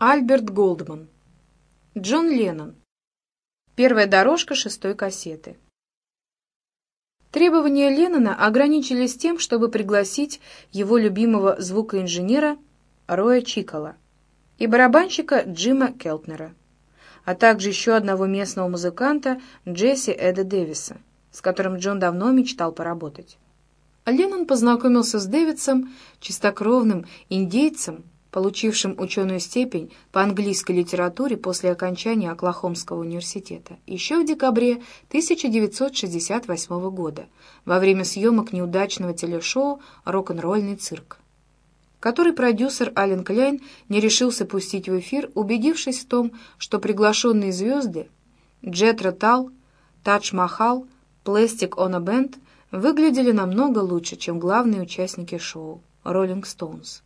Альберт Голдман. Джон Леннон. Первая дорожка шестой кассеты. Требования Леннона ограничились тем, чтобы пригласить его любимого звукоинженера Роя Чикола и барабанщика Джима Келтнера, а также еще одного местного музыканта Джесси Эда Дэвиса, с которым Джон давно мечтал поработать. Леннон познакомился с Дэвидсом, чистокровным индейцем, получившим ученую степень по английской литературе после окончания Оклахомского университета, еще в декабре 1968 года, во время съемок неудачного телешоу «Рок-н-ролльный цирк», который продюсер Ален Кляйн не решился пустить в эфир, убедившись в том, что приглашенные звезды Джет Тал, Тадж Махал, Пластик Она Бенд выглядели намного лучше, чем главные участники шоу «Роллинг Стоунс».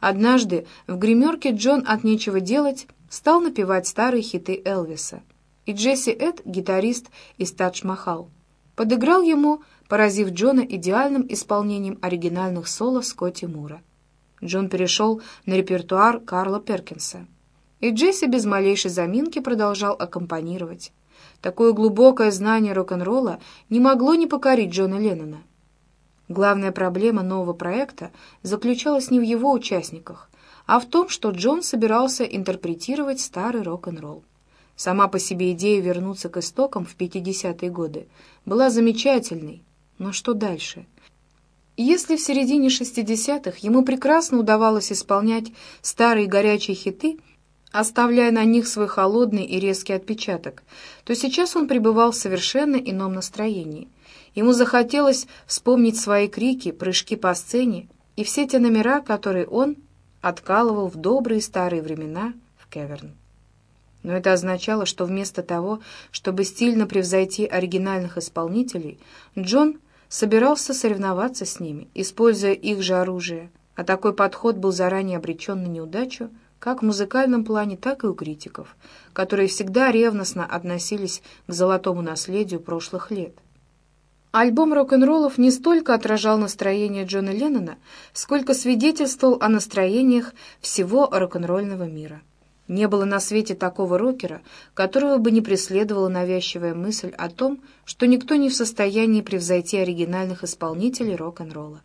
Однажды в гримерке Джон от нечего делать стал напевать старые хиты Элвиса, и Джесси Эд, гитарист из «Тадж Махал», подыграл ему, поразив Джона идеальным исполнением оригинальных соло Скотти Мура. Джон перешел на репертуар Карла Перкинса, и Джесси без малейшей заминки продолжал аккомпанировать. Такое глубокое знание рок-н-ролла не могло не покорить Джона Леннона. Главная проблема нового проекта заключалась не в его участниках, а в том, что Джон собирался интерпретировать старый рок-н-ролл. Сама по себе идея вернуться к истокам в 50-е годы была замечательной, но что дальше? Если в середине 60-х ему прекрасно удавалось исполнять старые горячие хиты, оставляя на них свой холодный и резкий отпечаток, то сейчас он пребывал в совершенно ином настроении – Ему захотелось вспомнить свои крики, прыжки по сцене и все те номера, которые он откалывал в добрые старые времена в Кеверн. Но это означало, что вместо того, чтобы стильно превзойти оригинальных исполнителей, Джон собирался соревноваться с ними, используя их же оружие, а такой подход был заранее обречен на неудачу как в музыкальном плане, так и у критиков, которые всегда ревностно относились к золотому наследию прошлых лет. Альбом рок-н-роллов не столько отражал настроение Джона Леннона, сколько свидетельствовал о настроениях всего рок-н-ролльного мира. Не было на свете такого рокера, которого бы не преследовала навязчивая мысль о том, что никто не в состоянии превзойти оригинальных исполнителей рок-н-ролла.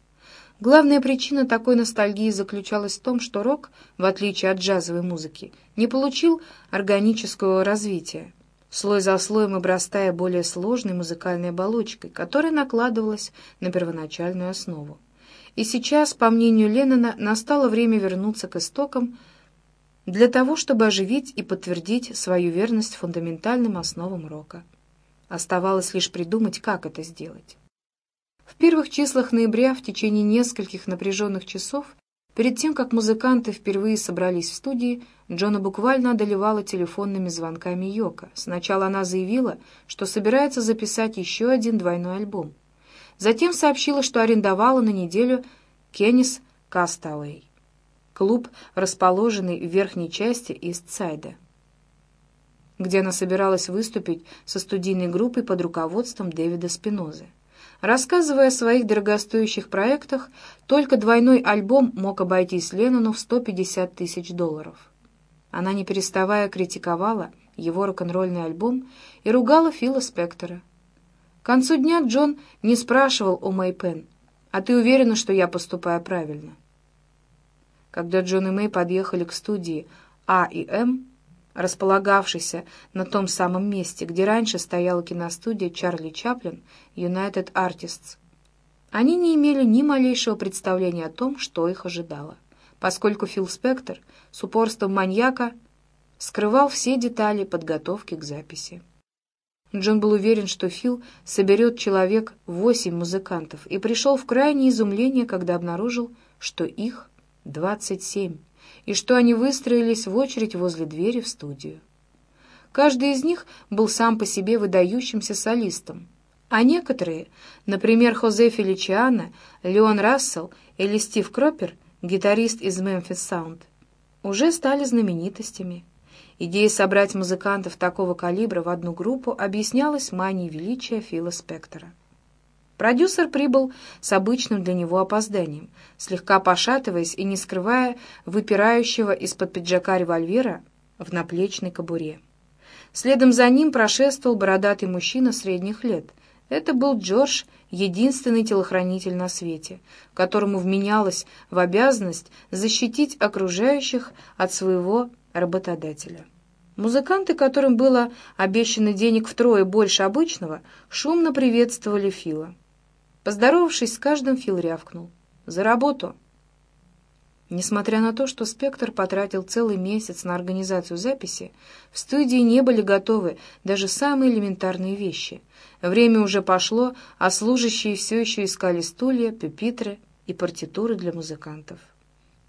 Главная причина такой ностальгии заключалась в том, что рок, в отличие от джазовой музыки, не получил органического развития слой за слоем обрастая более сложной музыкальной оболочкой, которая накладывалась на первоначальную основу. И сейчас, по мнению Леннона, настало время вернуться к истокам для того, чтобы оживить и подтвердить свою верность фундаментальным основам рока. Оставалось лишь придумать, как это сделать. В первых числах ноября, в течение нескольких напряженных часов, Перед тем, как музыканты впервые собрались в студии, Джона буквально одолевала телефонными звонками Йока. Сначала она заявила, что собирается записать еще один двойной альбом. Затем сообщила, что арендовала на неделю Кеннис Кастауэй, клуб, расположенный в верхней части Истсайда, где она собиралась выступить со студийной группой под руководством Дэвида Спинозы. Рассказывая о своих дорогостоящих проектах, только двойной альбом мог обойтись Леннону в 150 тысяч долларов. Она, не переставая, критиковала его рок-н-ролльный альбом и ругала Фила Спектора. К концу дня Джон не спрашивал у Мэй Пен, «А ты уверена, что я поступаю правильно?» Когда Джон и Мэй подъехали к студии А и М, располагавшийся на том самом месте, где раньше стояла киностудия Чарли Чаплин United Artists. Они не имели ни малейшего представления о том, что их ожидало, поскольку Фил Спектор с упорством маньяка скрывал все детали подготовки к записи. Джон был уверен, что Фил соберет человек восемь музыкантов, и пришел в крайнее изумление, когда обнаружил, что их двадцать семь и что они выстроились в очередь возле двери в студию. Каждый из них был сам по себе выдающимся солистом, а некоторые, например, Хозе Феличиано, Леон Рассел или Стив Кропер, гитарист из Memphis Sound, уже стали знаменитостями. Идея собрать музыкантов такого калибра в одну группу объяснялась манией величия Фила Спектора. Продюсер прибыл с обычным для него опозданием, слегка пошатываясь и не скрывая выпирающего из-под пиджака револьвера в наплечной кобуре. Следом за ним прошествовал бородатый мужчина средних лет. Это был Джордж, единственный телохранитель на свете, которому вменялось в обязанность защитить окружающих от своего работодателя. Музыканты, которым было обещано денег втрое больше обычного, шумно приветствовали Фила. Поздоровавшись с каждым, Фил рявкнул. «За работу!» Несмотря на то, что «Спектр» потратил целый месяц на организацию записи, в студии не были готовы даже самые элементарные вещи. Время уже пошло, а служащие все еще искали стулья, пюпитры и партитуры для музыкантов.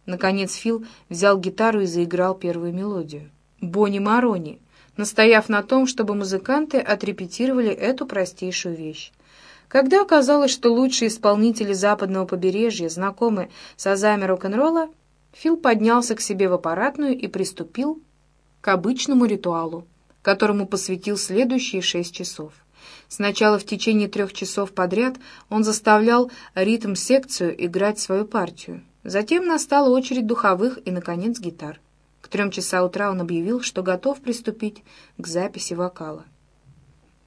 Наконец Фил взял гитару и заиграл первую мелодию. «Бонни Марони», настояв на том, чтобы музыканты отрепетировали эту простейшую вещь. Когда оказалось, что лучшие исполнители западного побережья знакомы с азами рок-н-ролла, Фил поднялся к себе в аппаратную и приступил к обычному ритуалу, которому посвятил следующие шесть часов. Сначала в течение трех часов подряд он заставлял ритм-секцию играть свою партию. Затем настала очередь духовых и, наконец, гитар. К трем часа утра он объявил, что готов приступить к записи вокала.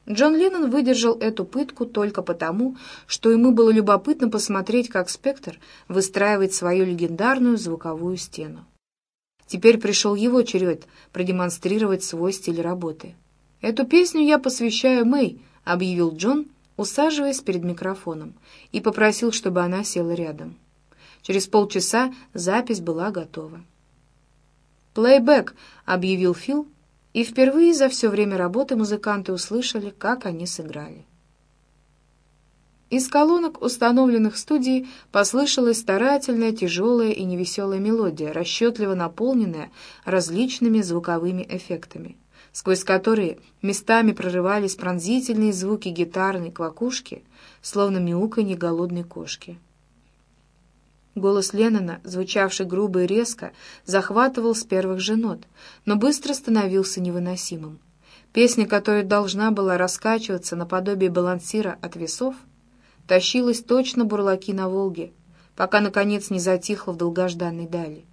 Джон Леннон выдержал эту пытку только потому, что ему было любопытно посмотреть, как «Спектр» выстраивает свою легендарную звуковую стену. Теперь пришел его черед продемонстрировать свой стиль работы. «Эту песню я посвящаю Мэй», — объявил Джон, усаживаясь перед микрофоном, и попросил, чтобы она села рядом. Через полчаса запись была готова. «Плейбэк», — объявил Фил, и впервые за все время работы музыканты услышали, как они сыграли. Из колонок, установленных в студии, послышалась старательная, тяжелая и невеселая мелодия, расчетливо наполненная различными звуковыми эффектами, сквозь которые местами прорывались пронзительные звуки гитарной квакушки, словно мяуканье голодной кошки. Голос Леннона, звучавший грубо и резко, захватывал с первых же нот, но быстро становился невыносимым. Песня, которая должна была раскачиваться наподобие балансира от весов, тащилась точно бурлаки на Волге, пока, наконец, не затихла в долгожданной дали.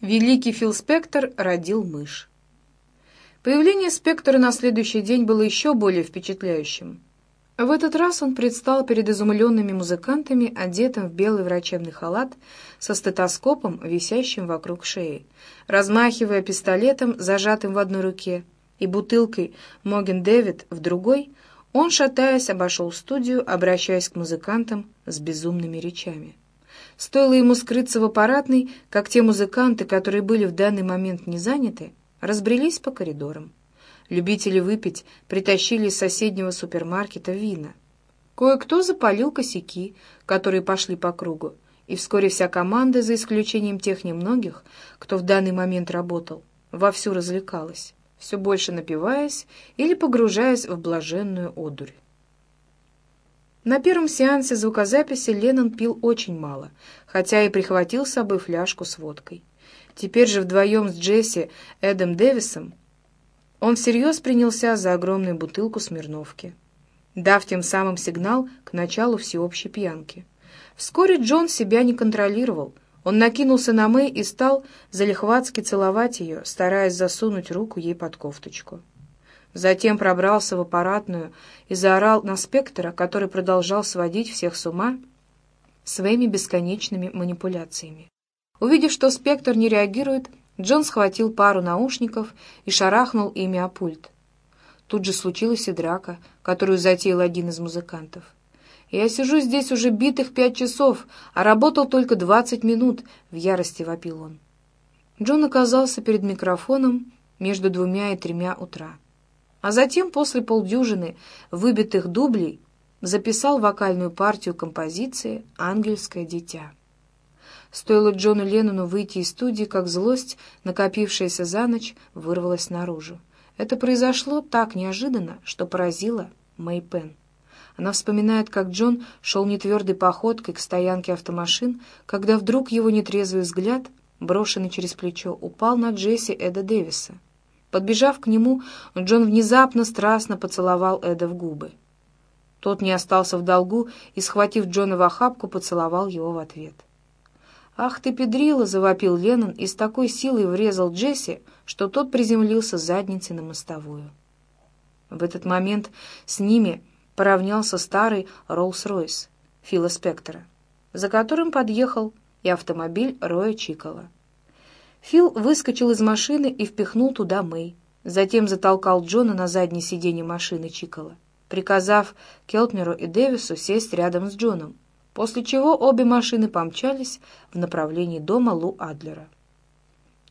Великий Фил Спектр родил мышь. Появление Спектра на следующий день было еще более впечатляющим. В этот раз он предстал перед изумленными музыкантами, одетым в белый врачебный халат, со стетоскопом, висящим вокруг шеи, размахивая пистолетом, зажатым в одной руке, и бутылкой «Моген Дэвид» в другой, он, шатаясь, обошел студию, обращаясь к музыкантам с безумными речами. Стоило ему скрыться в аппаратной, как те музыканты, которые были в данный момент не заняты, разбрелись по коридорам. Любители выпить притащили из соседнего супермаркета вина. Кое-кто запалил косяки, которые пошли по кругу, и вскоре вся команда, за исключением тех немногих, кто в данный момент работал, вовсю развлекалась, все больше напиваясь или погружаясь в блаженную одурь. На первом сеансе звукозаписи Леннон пил очень мало, хотя и прихватил с собой фляжку с водкой. Теперь же вдвоем с Джесси Эдом Дэвисом он всерьез принялся за огромную бутылку Смирновки, дав тем самым сигнал к началу всеобщей пьянки. Вскоре Джон себя не контролировал. Он накинулся на Мэй и стал залихватски целовать ее, стараясь засунуть руку ей под кофточку. Затем пробрался в аппаратную и заорал на спектра, который продолжал сводить всех с ума своими бесконечными манипуляциями. Увидев, что спектр не реагирует, Джон схватил пару наушников и шарахнул ими о пульт. Тут же случилась и драка, которую затеял один из музыкантов. «Я сижу здесь уже битых пять часов, а работал только двадцать минут», — в ярости вопил он. Джон оказался перед микрофоном между двумя и тремя утра. А затем, после полдюжины выбитых дублей, записал вокальную партию композиции «Ангельское дитя». Стоило Джону Леннону выйти из студии, как злость, накопившаяся за ночь, вырвалась наружу. Это произошло так неожиданно, что поразило Мэй Пен. Она вспоминает, как Джон шел нетвердой походкой к стоянке автомашин, когда вдруг его нетрезвый взгляд, брошенный через плечо, упал на Джесси Эда Дэвиса. Подбежав к нему, Джон внезапно страстно поцеловал Эда в губы. Тот не остался в долгу и, схватив Джона в охапку, поцеловал его в ответ. «Ах ты, педрила!» — завопил Леннон и с такой силой врезал Джесси, что тот приземлился задницей на мостовую. В этот момент с ними поравнялся старый Роллс-Ройс Фила Спектора, за которым подъехал и автомобиль Роя Чикола. Фил выскочил из машины и впихнул туда Мэй, затем затолкал Джона на заднее сиденье машины Чикола, приказав Келтнеру и Дэвису сесть рядом с Джоном, после чего обе машины помчались в направлении дома Лу Адлера.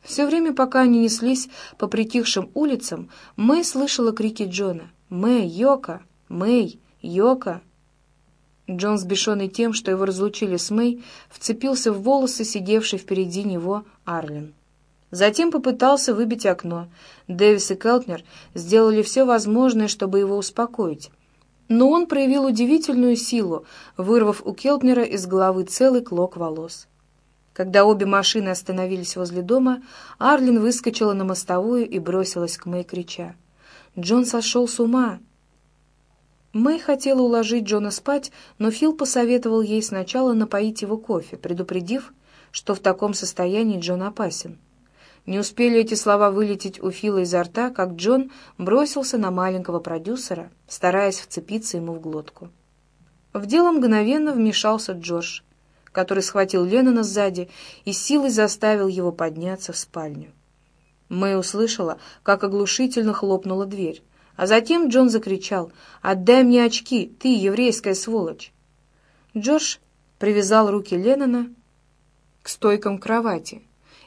Все время, пока они неслись по притихшим улицам, Мэй слышала крики Джона. «Мэй, Йока! Мэй, Йока!» Джон, сбешенный тем, что его разлучили с Мэй, вцепился в волосы, сидевшей впереди него Арлен. Затем попытался выбить окно. Дэвис и Келтнер сделали все возможное, чтобы его успокоить. Но он проявил удивительную силу, вырвав у Келтнера из головы целый клок волос. Когда обе машины остановились возле дома, Арлин выскочила на мостовую и бросилась к Мэй, крича. «Джон сошел с ума!» Мэй хотела уложить Джона спать, но Фил посоветовал ей сначала напоить его кофе, предупредив, что в таком состоянии Джон опасен. Не успели эти слова вылететь у Фила изо рта, как Джон бросился на маленького продюсера, стараясь вцепиться ему в глотку. В дело мгновенно вмешался Джордж, который схватил Леннона сзади и силой заставил его подняться в спальню. Мэй услышала, как оглушительно хлопнула дверь, а затем Джон закричал «Отдай мне очки, ты, еврейская сволочь!» Джордж привязал руки Леннона к стойкам кровати,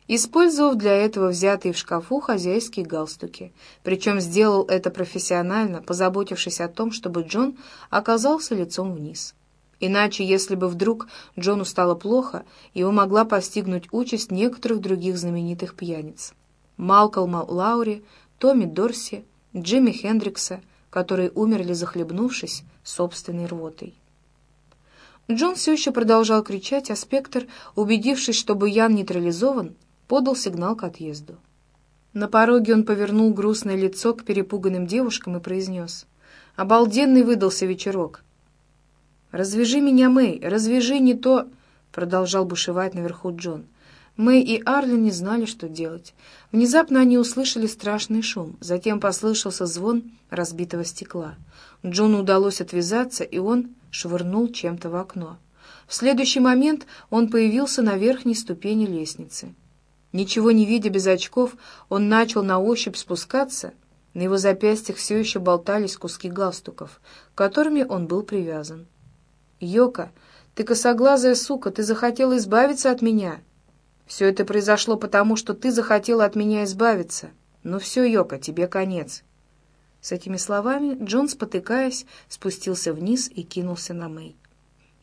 использовав для этого взятые в шкафу хозяйские галстуки. Причем сделал это профессионально, позаботившись о том, чтобы Джон оказался лицом вниз. Иначе, если бы вдруг Джону стало плохо, его могла постигнуть участь некоторых других знаменитых пьяниц. Малкольма Лаури, Томми Дорси, Джимми Хендрикса, которые умерли, захлебнувшись собственной рвотой. Джон все еще продолжал кричать, а Спектр, убедившись, что Буян нейтрализован, подал сигнал к отъезду. На пороге он повернул грустное лицо к перепуганным девушкам и произнес. «Обалденный выдался вечерок!» «Развяжи меня, Мэй, развяжи не то!» — продолжал бушевать наверху Джон. Мэй и Арлин не знали, что делать. Внезапно они услышали страшный шум, затем послышался звон разбитого стекла. Джону удалось отвязаться, и он швырнул чем-то в окно. В следующий момент он появился на верхней ступени лестницы. Ничего не видя без очков, он начал на ощупь спускаться. На его запястьях все еще болтались куски галстуков, которыми он был привязан. «Йока, ты косоглазая сука, ты захотела избавиться от меня!» Все это произошло потому, что ты захотела от меня избавиться. Ну все, Йока, тебе конец». С этими словами Джон, спотыкаясь, спустился вниз и кинулся на Мэй.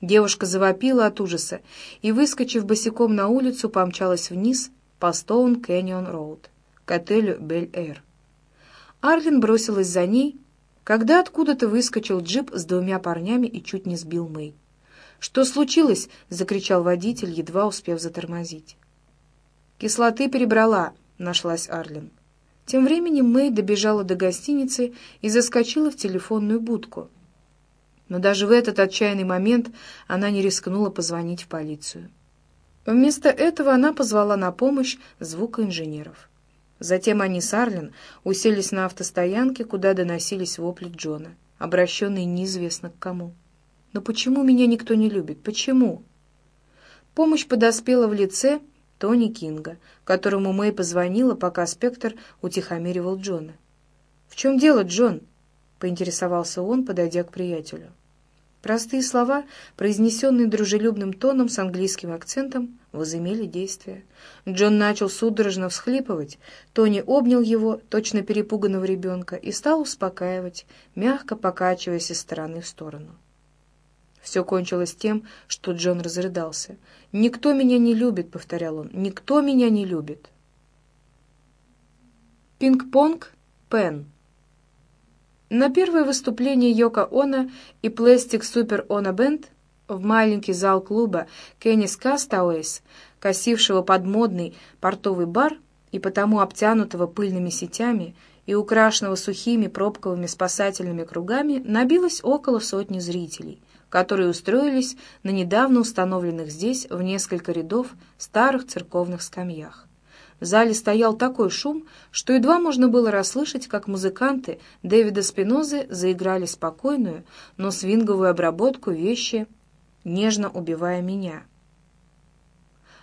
Девушка завопила от ужаса и, выскочив босиком на улицу, помчалась вниз по Стоун Кэньон Роуд к отелю Бель-Эйр. Арлин бросилась за ней, когда откуда-то выскочил джип с двумя парнями и чуть не сбил Мэй. «Что случилось?» — закричал водитель, едва успев затормозить. «Кислоты перебрала», — нашлась Арлин. Тем временем Мэй добежала до гостиницы и заскочила в телефонную будку. Но даже в этот отчаянный момент она не рискнула позвонить в полицию. Вместо этого она позвала на помощь звукоинженеров. Затем они с Арлин уселись на автостоянке, куда доносились вопли Джона, обращенные неизвестно к кому. «Но почему меня никто не любит? Почему?» Помощь подоспела в лице Тони Кинга, которому Мэй позвонила, пока Спектр утихомиривал Джона. «В чем дело, Джон?» — поинтересовался он, подойдя к приятелю. Простые слова, произнесенные дружелюбным тоном с английским акцентом, возымели действие. Джон начал судорожно всхлипывать, Тони обнял его, точно перепуганного ребенка, и стал успокаивать, мягко покачиваясь из стороны в сторону. Все кончилось тем, что Джон разрыдался. «Никто меня не любит», — повторял он, — «никто меня не любит». Пинг-понг, Пен. На первое выступление Йока Она и Plastic Super Ona Band в маленький зал клуба Кеннис Кастауэйс, косившего под модный портовый бар, и потому обтянутого пыльными сетями и украшенного сухими пробковыми спасательными кругами, набилось около сотни зрителей, которые устроились на недавно установленных здесь в несколько рядов старых церковных скамьях. В зале стоял такой шум, что едва можно было расслышать, как музыканты Дэвида Спинозы заиграли спокойную, но свинговую обработку вещи «Нежно убивая меня».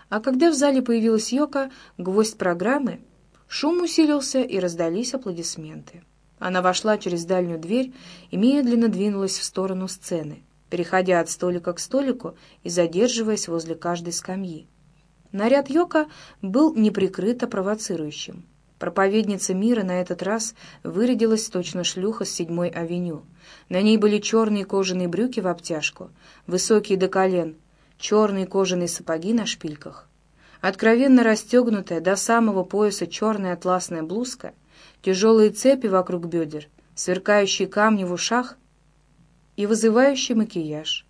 А когда в зале появилась Йока, гвоздь программы, шум усилился и раздались аплодисменты. Она вошла через дальнюю дверь и медленно двинулась в сторону сцены, переходя от столика к столику и задерживаясь возле каждой скамьи. Наряд Йока был неприкрыто провоцирующим. Проповедница мира на этот раз вырядилась точно шлюха с седьмой авеню. На ней были черные кожаные брюки в обтяжку, высокие до колен, черные кожаные сапоги на шпильках. Откровенно расстегнутая до самого пояса черная атласная блузка, тяжелые цепи вокруг бедер, сверкающие камни в ушах и вызывающий макияж.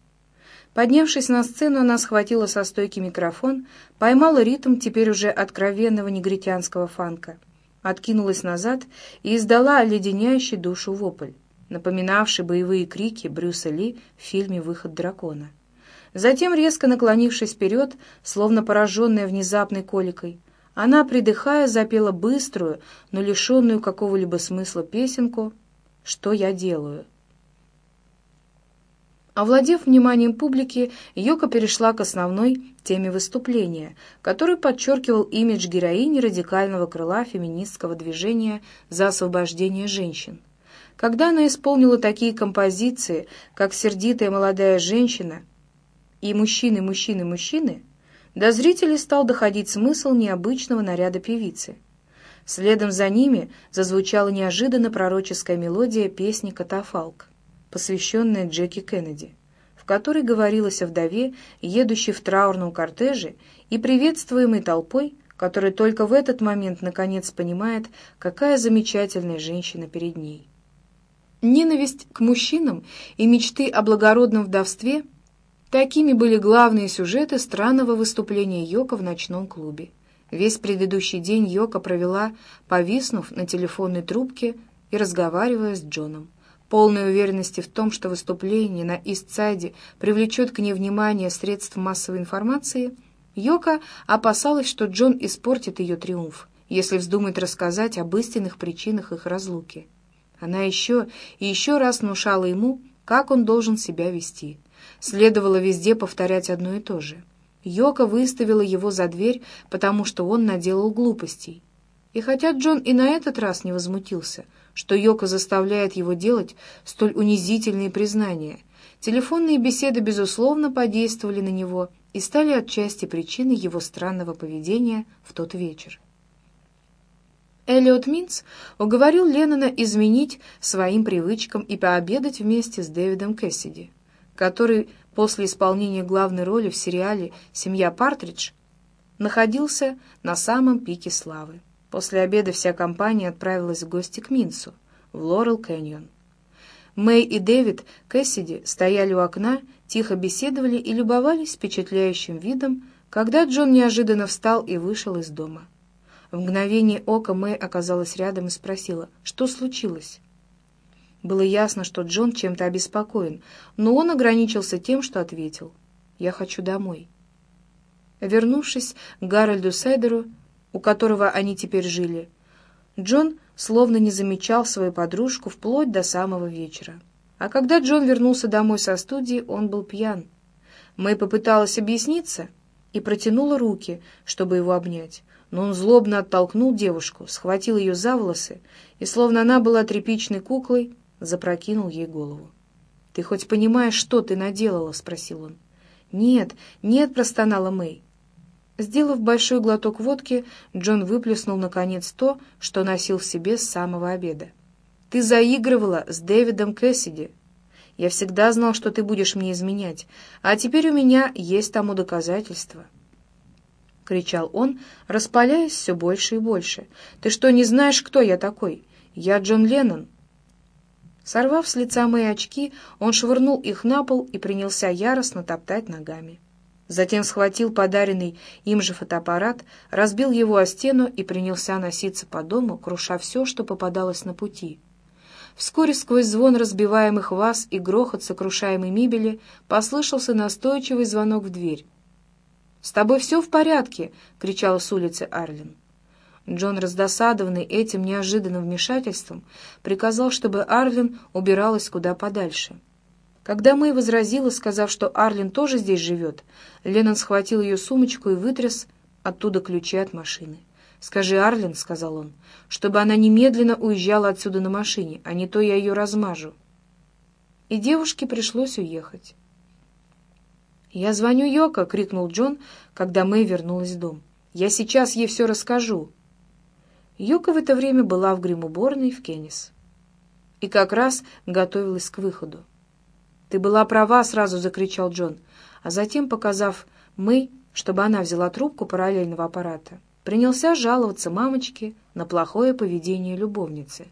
Поднявшись на сцену, она схватила со стойки микрофон, поймала ритм теперь уже откровенного негритянского фанка, откинулась назад и издала леденящий душу вопль, напоминавший боевые крики Брюса Ли в фильме «Выход дракона». Затем, резко наклонившись вперед, словно пораженная внезапной коликой, она, придыхая, запела быструю, но лишенную какого-либо смысла песенку «Что я делаю?». Овладев вниманием публики, Йока перешла к основной теме выступления, который подчеркивал имидж героини радикального крыла феминистского движения за освобождение женщин. Когда она исполнила такие композиции, как «Сердитая молодая женщина» и «Мужчины, мужчины, мужчины», до зрителей стал доходить смысл необычного наряда певицы. Следом за ними зазвучала неожиданно пророческая мелодия песни «Катафалк» посвященная Джеки Кеннеди, в которой говорилось о вдове, едущей в траурном кортеже и приветствуемой толпой, которая только в этот момент наконец понимает, какая замечательная женщина перед ней. Ненависть к мужчинам и мечты о благородном вдовстве – Такими были главные сюжеты странного выступления Йока в ночном клубе. Весь предыдущий день Йока провела, повиснув на телефонной трубке и разговаривая с Джоном полной уверенности в том, что выступление на Истсайде привлечет к ней внимание средств массовой информации, Йока опасалась, что Джон испортит ее триумф, если вздумает рассказать об истинных причинах их разлуки. Она еще и еще раз внушала ему, как он должен себя вести. Следовало везде повторять одно и то же. Йока выставила его за дверь, потому что он наделал глупостей. И хотя Джон и на этот раз не возмутился, что Йока заставляет его делать столь унизительные признания. Телефонные беседы, безусловно, подействовали на него и стали отчасти причиной его странного поведения в тот вечер. Эллиот Минц уговорил Леннона изменить своим привычкам и пообедать вместе с Дэвидом Кэссиди, который после исполнения главной роли в сериале «Семья Партридж» находился на самом пике славы. После обеда вся компания отправилась в гости к Минсу, в Лорел Кэньон. Мэй и Дэвид Кэссиди стояли у окна, тихо беседовали и любовались впечатляющим видом, когда Джон неожиданно встал и вышел из дома. В мгновение ока Мэй оказалась рядом и спросила, что случилось. Было ясно, что Джон чем-то обеспокоен, но он ограничился тем, что ответил «Я хочу домой». Вернувшись к Гарольду Сайдеру, у которого они теперь жили, Джон словно не замечал свою подружку вплоть до самого вечера. А когда Джон вернулся домой со студии, он был пьян. Мэй попыталась объясниться и протянула руки, чтобы его обнять, но он злобно оттолкнул девушку, схватил ее за волосы и, словно она была тряпичной куклой, запрокинул ей голову. «Ты хоть понимаешь, что ты наделала?» — спросил он. «Нет, нет», — простонала Мэй. Сделав большой глоток водки, Джон выплеснул, наконец, то, что носил в себе с самого обеда. «Ты заигрывала с Дэвидом Кэссиди. Я всегда знал, что ты будешь мне изменять, а теперь у меня есть тому доказательства». — кричал он, распаляясь все больше и больше. «Ты что, не знаешь, кто я такой? Я Джон Леннон». Сорвав с лица мои очки, он швырнул их на пол и принялся яростно топтать ногами. Затем схватил подаренный им же фотоаппарат, разбил его о стену и принялся носиться по дому, круша все, что попадалось на пути. Вскоре сквозь звон разбиваемых ваз и грохот сокрушаемой мебели послышался настойчивый звонок в дверь. «С тобой все в порядке!» — кричала с улицы Арлин. Джон, раздосадованный этим неожиданным вмешательством, приказал, чтобы Арлин убиралась куда подальше. Когда Мэй возразила, сказав, что Арлин тоже здесь живет, Леннон схватил ее сумочку и вытряс оттуда ключи от машины. «Скажи, Арлин, — сказал он, — чтобы она немедленно уезжала отсюда на машине, а не то я ее размажу». И девушке пришлось уехать. «Я звоню Йоко!» — крикнул Джон, когда Мэй вернулась в дом. «Я сейчас ей все расскажу!» Йока в это время была в гримуборной в Кеннис и как раз готовилась к выходу. «Ты была права!» — сразу закричал Джон, а затем, показав Мэй, чтобы она взяла трубку параллельного аппарата, принялся жаловаться мамочке на плохое поведение любовницы.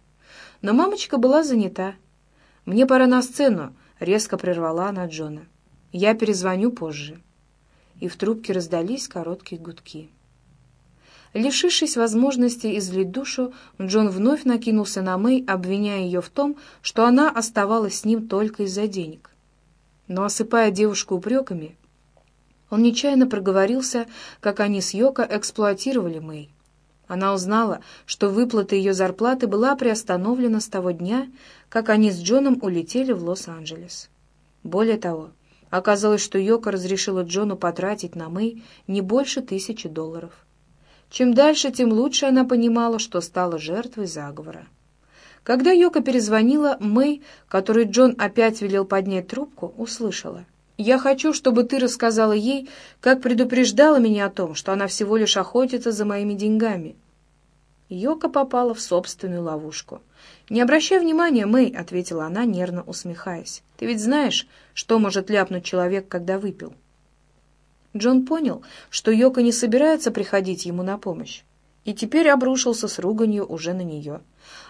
Но мамочка была занята. «Мне пора на сцену», — резко прервала она Джона. «Я перезвоню позже». И в трубке раздались короткие гудки. Лишившись возможности излить душу, Джон вновь накинулся на Мэй, обвиняя ее в том, что она оставалась с ним только из-за денег. Но, осыпая девушку упреками, он нечаянно проговорился, как они с Йоко эксплуатировали Мэй. Она узнала, что выплата ее зарплаты была приостановлена с того дня, как они с Джоном улетели в Лос-Анджелес. Более того, оказалось, что Йоко разрешила Джону потратить на Мэй не больше тысячи долларов. Чем дальше, тем лучше она понимала, что стала жертвой заговора. Когда Йока перезвонила, Мэй, которой Джон опять велел поднять трубку, услышала. Я хочу, чтобы ты рассказала ей, как предупреждала меня о том, что она всего лишь охотится за моими деньгами». Йока попала в собственную ловушку. «Не обращай внимания, Мэй», — ответила она, нервно усмехаясь. «Ты ведь знаешь, что может ляпнуть человек, когда выпил?» Джон понял, что Йока не собирается приходить ему на помощь, и теперь обрушился с руганью уже на нее,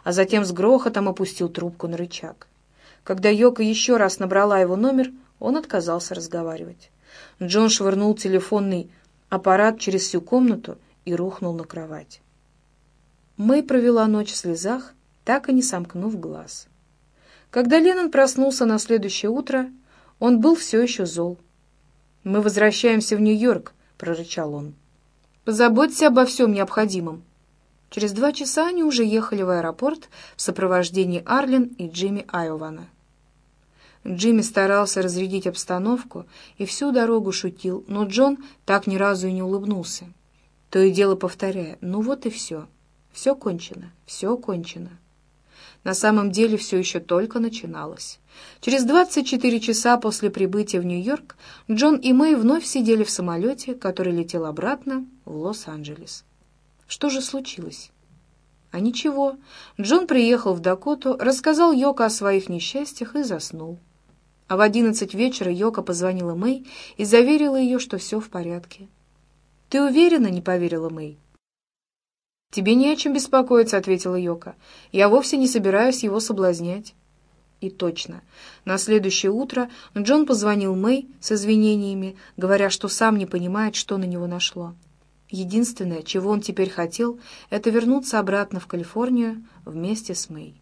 а затем с грохотом опустил трубку на рычаг. Когда Йока еще раз набрала его номер, он отказался разговаривать. Джон швырнул телефонный аппарат через всю комнату и рухнул на кровать. Мэй провела ночь в слезах, так и не сомкнув глаз. Когда Леннон проснулся на следующее утро, он был все еще зол. «Мы возвращаемся в Нью-Йорк», — прорычал он. «Позаботься обо всем необходимом». Через два часа они уже ехали в аэропорт в сопровождении Арлин и Джимми Айована. Джимми старался разрядить обстановку и всю дорогу шутил, но Джон так ни разу и не улыбнулся. То и дело повторяя, ну вот и все. Все кончено, все кончено. На самом деле все еще только начиналось. Через 24 часа после прибытия в Нью-Йорк Джон и Мэй вновь сидели в самолете, который летел обратно в Лос-Анджелес. Что же случилось? А ничего. Джон приехал в Дакоту, рассказал Йоко о своих несчастьях и заснул. А в одиннадцать вечера Йока позвонила Мэй и заверила ее, что все в порядке. «Ты уверена?» — не поверила Мэй. «Тебе не о чем беспокоиться», — ответила Йока. «Я вовсе не собираюсь его соблазнять». И точно. На следующее утро Джон позвонил Мэй с извинениями, говоря, что сам не понимает, что на него нашло. Единственное, чего он теперь хотел, это вернуться обратно в Калифорнию вместе с Мэй.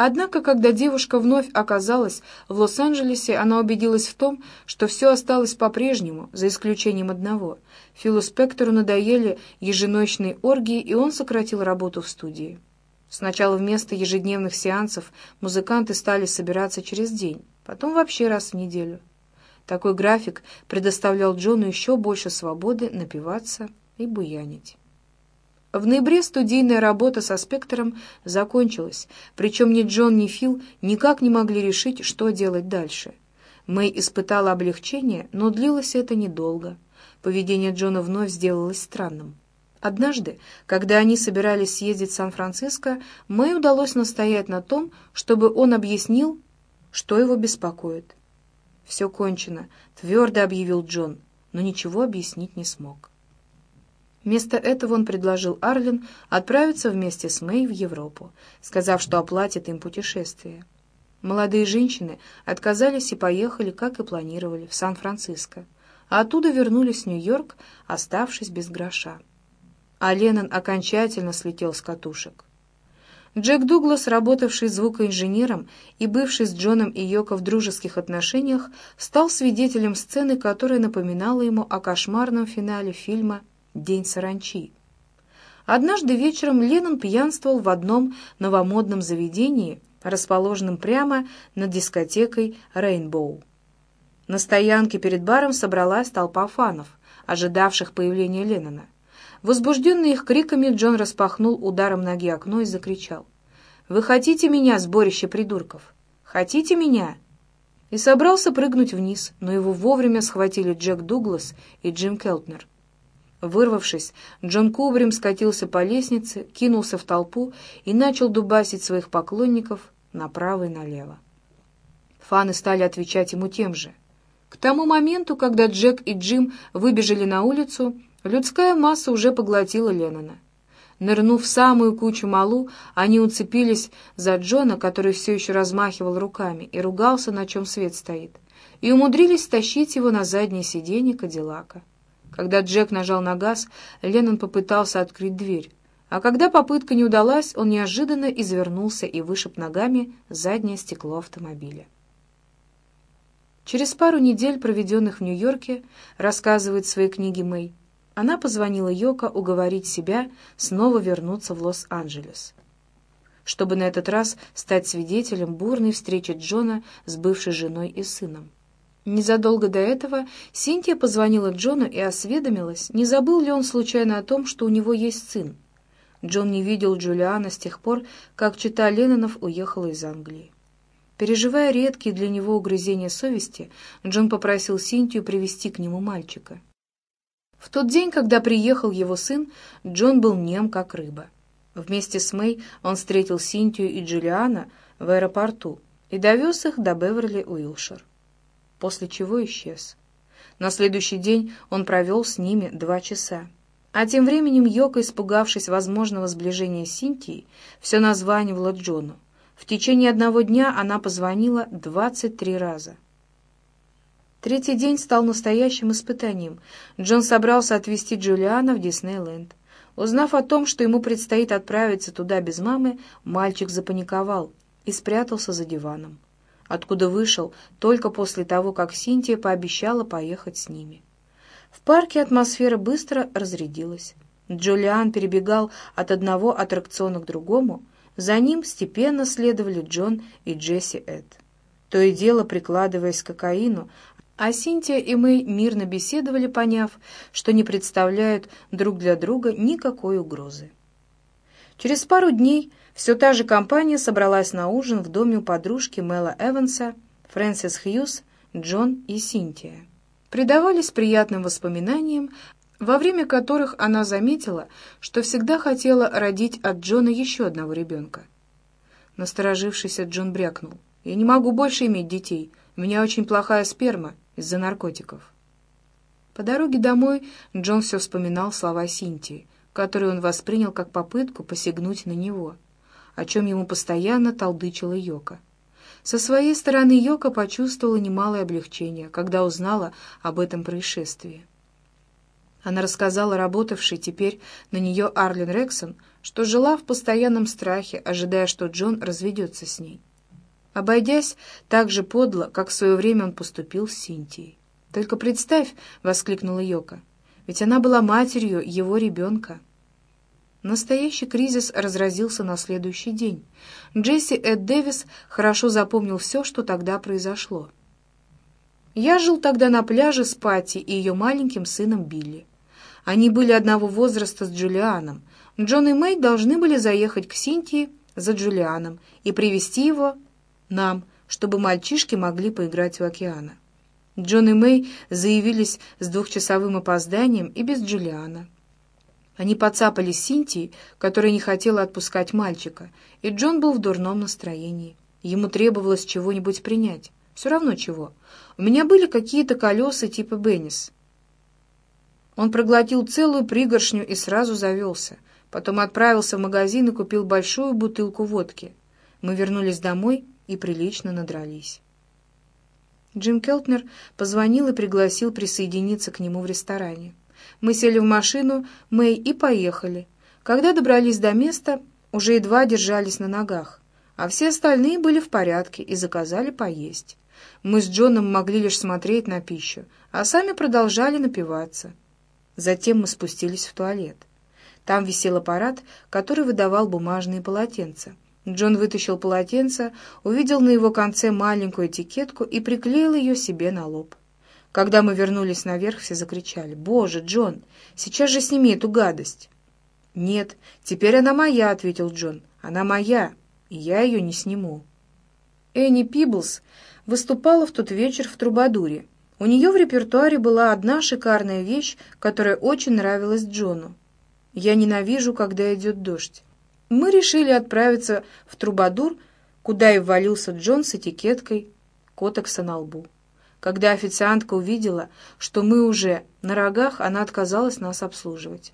Однако, когда девушка вновь оказалась в Лос-Анджелесе, она убедилась в том, что все осталось по-прежнему, за исключением одного. Филу Спектору надоели еженочные оргии, и он сократил работу в студии. Сначала вместо ежедневных сеансов музыканты стали собираться через день, потом вообще раз в неделю. Такой график предоставлял Джону еще больше свободы напиваться и буянить. В ноябре студийная работа со спектром закончилась, причем ни Джон, ни Фил никак не могли решить, что делать дальше. Мэй испытала облегчение, но длилось это недолго. Поведение Джона вновь сделалось странным. Однажды, когда они собирались съездить в Сан-Франциско, Мэй удалось настоять на том, чтобы он объяснил, что его беспокоит. «Все кончено», — твердо объявил Джон, но ничего объяснить не смог. Вместо этого он предложил Арлин отправиться вместе с Мэй в Европу, сказав, что оплатит им путешествие. Молодые женщины отказались и поехали, как и планировали, в Сан-Франциско. а оттуда вернулись в Нью-Йорк, оставшись без гроша. А Леннон окончательно слетел с катушек. Джек Дуглас, работавший звукоинженером и бывший с Джоном и Йоко в дружеских отношениях, стал свидетелем сцены, которая напоминала ему о кошмарном финале фильма «День саранчи». Однажды вечером Леннон пьянствовал в одном новомодном заведении, расположенном прямо над дискотекой «Рейнбоу». На стоянке перед баром собралась толпа фанов, ожидавших появления Леннона. Возбужденный их криками, Джон распахнул ударом ноги окно и закричал. «Вы хотите меня, сборище придурков? Хотите меня?» И собрался прыгнуть вниз, но его вовремя схватили Джек Дуглас и Джим Келтнер. Вырвавшись, Джон кубарем скатился по лестнице, кинулся в толпу и начал дубасить своих поклонников направо и налево. Фаны стали отвечать ему тем же. К тому моменту, когда Джек и Джим выбежали на улицу, людская масса уже поглотила Леннона. Нырнув в самую кучу малу, они уцепились за Джона, который все еще размахивал руками и ругался, на чем свет стоит, и умудрились тащить его на заднее сиденье Кадиллака. Когда Джек нажал на газ, Леннон попытался открыть дверь, а когда попытка не удалась, он неожиданно извернулся и вышиб ногами заднее стекло автомобиля. Через пару недель, проведенных в Нью-Йорке, рассказывает в своей книге Мэй, она позвонила Йоко уговорить себя снова вернуться в Лос-Анджелес, чтобы на этот раз стать свидетелем бурной встречи Джона с бывшей женой и сыном. Незадолго до этого Синтия позвонила Джону и осведомилась, не забыл ли он случайно о том, что у него есть сын. Джон не видел Джулиана с тех пор, как чита Леннонов уехала из Англии. Переживая редкие для него угрызения совести, Джон попросил Синтию привести к нему мальчика. В тот день, когда приехал его сын, Джон был нем, как рыба. Вместе с Мэй он встретил Синтию и Джулиана в аэропорту и довез их до Беверли-Уилшир, после чего исчез. На следующий день он провел с ними два часа. А тем временем Йока, испугавшись возможного сближения с Синтией, все названивала Джону. В течение одного дня она позвонила 23 раза. Третий день стал настоящим испытанием. Джон собрался отвезти Джулиана в Диснейленд. Узнав о том, что ему предстоит отправиться туда без мамы, мальчик запаниковал и спрятался за диваном, откуда вышел только после того, как Синтия пообещала поехать с ними. В парке атмосфера быстро разрядилась. Джулиан перебегал от одного аттракциона к другому — за ним степенно следовали Джон и Джесси Эд. То и дело прикладываясь к кокаину, а Синтия и мы мирно беседовали, поняв, что не представляют друг для друга никакой угрозы. Через пару дней все та же компания собралась на ужин в доме у подружки Мэла Эванса, Фрэнсис Хьюз, Джон и Синтия. Предавались приятным воспоминаниям во время которых она заметила, что всегда хотела родить от Джона еще одного ребенка. Насторожившийся Джон брякнул. «Я не могу больше иметь детей. У меня очень плохая сперма из-за наркотиков». По дороге домой Джон все вспоминал слова Синтии, которые он воспринял как попытку посягнуть на него, о чем ему постоянно толдычила Йока. Со своей стороны Йока почувствовала немалое облегчение, когда узнала об этом происшествии. Она рассказала работавшей теперь на нее Арлен Рексон, что жила в постоянном страхе, ожидая, что Джон разведется с ней. Обойдясь так же подло, как в свое время он поступил с Синтией. «Только представь!» — воскликнула Йока. «Ведь она была матерью его ребенка». Настоящий кризис разразился на следующий день. Джесси Эд Дэвис хорошо запомнил все, что тогда произошло. Я жил тогда на пляже с Пати и ее маленьким сыном Билли. Они были одного возраста с Джулианом. Джон и Мэй должны были заехать к Синтии за Джулианом и привести его нам, чтобы мальчишки могли поиграть у океана. Джон и Мэй заявились с двухчасовым опозданием и без Джулиана. Они подцапали Синтии, которая не хотела отпускать мальчика, и Джон был в дурном настроении. Ему требовалось чего-нибудь принять. Все равно чего. У меня были какие-то колеса типа Беннис. Он проглотил целую пригоршню и сразу завелся. Потом отправился в магазин и купил большую бутылку водки. Мы вернулись домой и прилично надрались. Джим Келтнер позвонил и пригласил присоединиться к нему в ресторане. Мы сели в машину, Мэй, и поехали. Когда добрались до места, уже едва держались на ногах, а все остальные были в порядке и заказали поесть. Мы с Джоном могли лишь смотреть на пищу, а сами продолжали напиваться. Затем мы спустились в туалет. Там висел аппарат, который выдавал бумажные полотенца. Джон вытащил полотенце, увидел на его конце маленькую этикетку и приклеил ее себе на лоб. Когда мы вернулись наверх, все закричали. «Боже, Джон, сейчас же сними эту гадость!» «Нет, теперь она моя», — ответил Джон. «Она моя, и я ее не сниму». Энни Пиблс выступала в тот вечер в Трубадуре. У нее в репертуаре была одна шикарная вещь, которая очень нравилась Джону. «Я ненавижу, когда идет дождь». Мы решили отправиться в Трубадур, куда и ввалился Джон с этикеткой котекса на лбу. Когда официантка увидела, что мы уже на рогах, она отказалась нас обслуживать.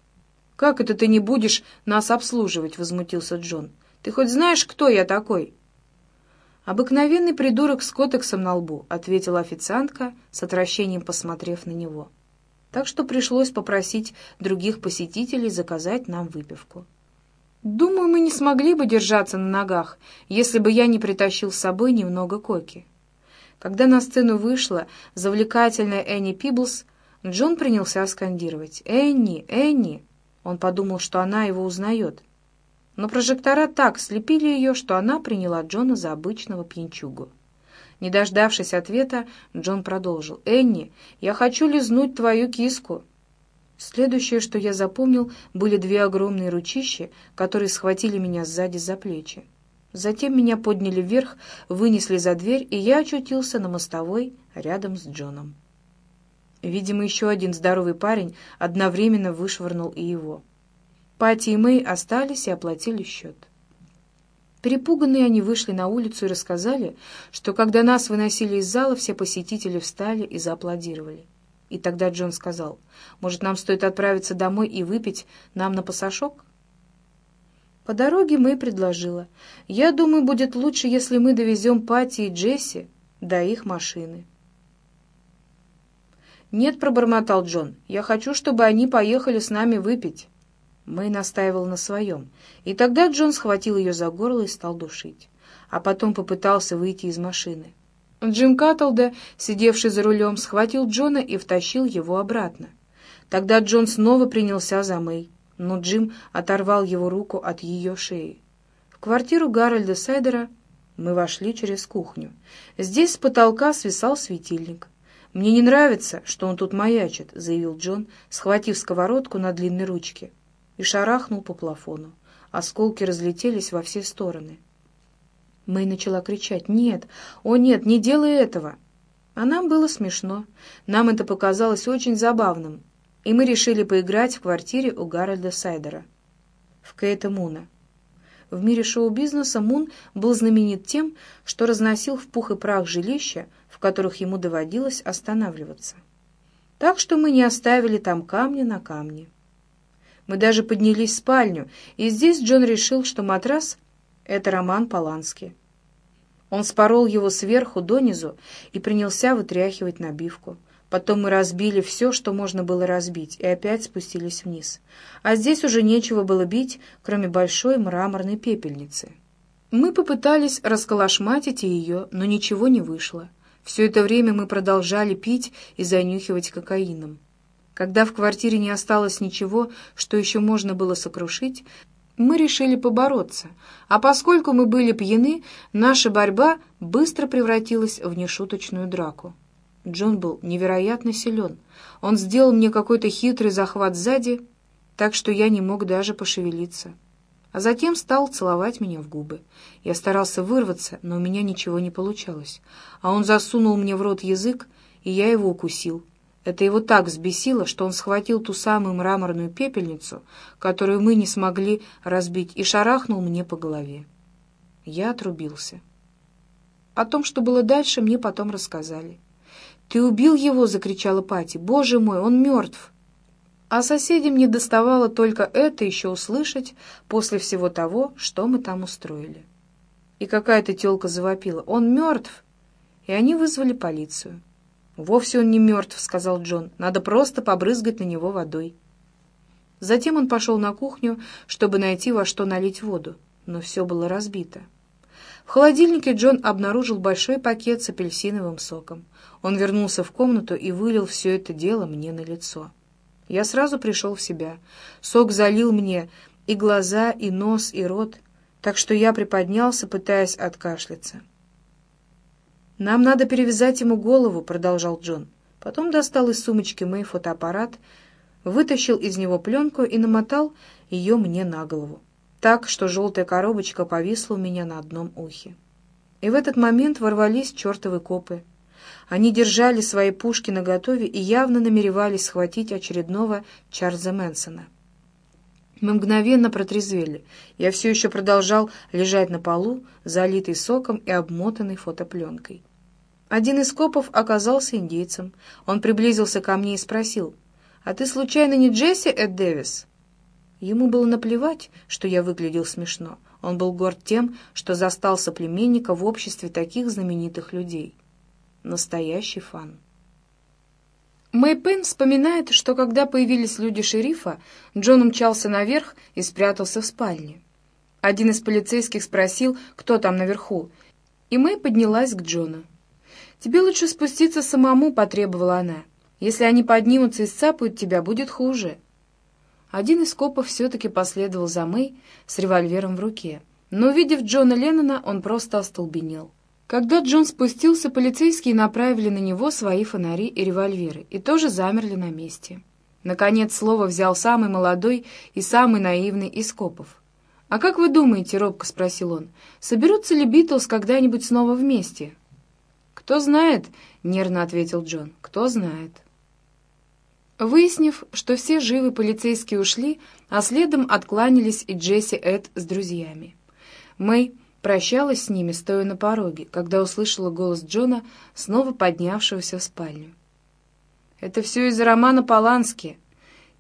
«Как это ты не будешь нас обслуживать?» — возмутился Джон. «Ты хоть знаешь, кто я такой?» «Обыкновенный придурок с котексом на лбу», — ответила официантка, с отвращением посмотрев на него. Так что пришлось попросить других посетителей заказать нам выпивку. Думаю, мы не смогли бы держаться на ногах, если бы я не притащил с собой немного коки. Когда на сцену вышла завлекательная Энни Пиблс, Джон принялся скандировать «Энни! Энни!». Он подумал, что она его узнает. Но прожектора так слепили ее, что она приняла Джона за обычного пьянчугу. Не дождавшись ответа, Джон продолжил. «Энни, я хочу лизнуть твою киску». Следующее, что я запомнил, были две огромные ручища, которые схватили меня сзади за плечи. Затем меня подняли вверх, вынесли за дверь, и я очутился на мостовой рядом с Джоном. Видимо, еще один здоровый парень одновременно вышвырнул и его. Пати и Мэй остались и оплатили счет. Перепуганные они вышли на улицу и рассказали, что когда нас выносили из зала, все посетители встали и зааплодировали. И тогда Джон сказал, «Может, нам стоит отправиться домой и выпить нам на пасашок?» По дороге Мэй предложила. «Я думаю, будет лучше, если мы довезем Пати и Джесси до их машины». «Нет», — пробормотал Джон, — «я хочу, чтобы они поехали с нами выпить». Мэй настаивал на своем, и тогда Джон схватил ее за горло и стал душить, а потом попытался выйти из машины. Джим Каттлде, сидевший за рулем, схватил Джона и втащил его обратно. Тогда Джон снова принялся за Мэй но Джим оторвал его руку от ее шеи. В квартиру Гарольда Сайдера мы вошли через кухню. Здесь с потолка свисал светильник. «Мне не нравится, что он тут маячит», — заявил Джон, схватив сковородку на длинной ручке, и шарахнул по плафону. Осколки разлетелись во все стороны. Мэй начала кричать «Нет! О нет, не делай этого!» А нам было смешно. Нам это показалось очень забавным, и мы решили поиграть в квартире у Гарольда Сайдера в Кейта Муна. В мире шоу-бизнеса Мун был знаменит тем, что разносил в пух и прах жилища, в которых ему доводилось останавливаться. Так что мы не оставили там камня на камне. Мы даже поднялись в спальню, и здесь Джон решил, что матрас — это роман Полански. Он спорол его сверху донизу и принялся вытряхивать набивку. Потом мы разбили все, что можно было разбить, и опять спустились вниз. А здесь уже нечего было бить, кроме большой мраморной пепельницы. Мы попытались расколошматить ее, но ничего не вышло. Все это время мы продолжали пить и занюхивать кокаином. Когда в квартире не осталось ничего, что еще можно было сокрушить, мы решили побороться, а поскольку мы были пьяны, наша борьба быстро превратилась в нешуточную драку. Джон был невероятно силен. Он сделал мне какой-то хитрый захват сзади, так что я не мог даже пошевелиться. А затем стал целовать меня в губы. Я старался вырваться, но у меня ничего не получалось. А он засунул мне в рот язык, и я его укусил. Это его так взбесило, что он схватил ту самую мраморную пепельницу, которую мы не смогли разбить, и шарахнул мне по голове. Я отрубился. О том, что было дальше, мне потом рассказали. «Ты убил его!» — закричала Пати. «Боже мой, он мертв!» А соседям не доставало только это еще услышать после всего того, что мы там устроили. И какая-то тёлка завопила. «Он мертв!» и они вызвали полицию. «Вовсе он не мертв», — сказал Джон. «Надо просто побрызгать на него водой». Затем он пошел на кухню, чтобы найти во что налить воду, но все было разбито. В холодильнике Джон обнаружил большой пакет с апельсиновым соком. Он вернулся в комнату и вылил все это дело мне на лицо. Я сразу пришел в себя. Сок залил мне и глаза, и нос, и рот, так что я приподнялся, пытаясь откашляться. «Нам надо перевязать ему голову», — продолжал Джон. Потом достал из сумочки Мэй фотоаппарат, вытащил из него пленку и намотал ее мне на голову, так, что желтая коробочка повисла у меня на одном ухе. И в этот момент ворвались чертовы копы. Они держали свои пушки наготове и явно намеревались схватить очередного Чарльза Мэнсона. Мы мгновенно протрезвели. Я все еще продолжал лежать на полу, залитый соком и обмотанный фотопленкой. Один из копов оказался индейцем. Он приблизился ко мне и спросил, «А ты случайно не Джесси Эд Дэвис?» Ему было наплевать, что я выглядел смешно. Он был горд тем, что застал соплеменника в обществе таких знаменитых людей. Настоящий фан. Мэй Пен вспоминает, что когда появились люди шерифа, Джон умчался наверх и спрятался в спальне. Один из полицейских спросил, кто там наверху, и Мэй поднялась к Джону. «Тебе лучше спуститься самому», — потребовала она. «Если они поднимутся и сцапают тебя, будет хуже». Один из копов все-таки последовал за Мэй с револьвером в руке, но, увидев Джона Леннона, он просто остолбенел. Когда Джон спустился, полицейские направили на него свои фонари и револьверы и тоже замерли на месте. Наконец слово взял самый молодой и самый наивный из копов. «А как вы думаете, — робко спросил он, — соберутся ли Битлз когда-нибудь снова вместе?» «Кто знает?» — нервно ответил Джон. «Кто знает?» Выяснив, что все живы, полицейские ушли, а следом откланялись и Джесси Эд с друзьями. Мэй прощалась с ними, стоя на пороге, когда услышала голос Джона, снова поднявшегося в спальню. «Это все из-за романа Полански».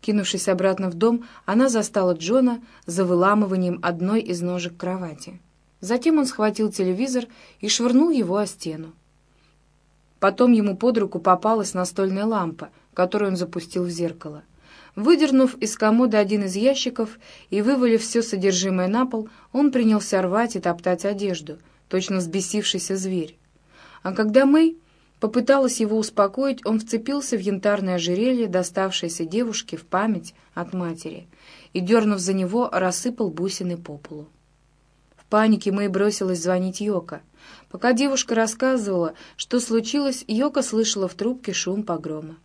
Кинувшись обратно в дом, она застала Джона за выламыванием одной из ножек кровати. Затем он схватил телевизор и швырнул его о стену. Потом ему под руку попалась настольная лампа, которую он запустил в зеркало. Выдернув из комода один из ящиков и вывалив все содержимое на пол, он принялся рвать и топтать одежду, точно взбесившийся зверь. А когда Мэй попыталась его успокоить, он вцепился в янтарное ожерелье, доставшееся девушке в память от матери, и, дернув за него, рассыпал бусины по полу. В панике Мэй бросилась звонить Йока. Пока девушка рассказывала, что случилось, Йока слышала в трубке шум погрома.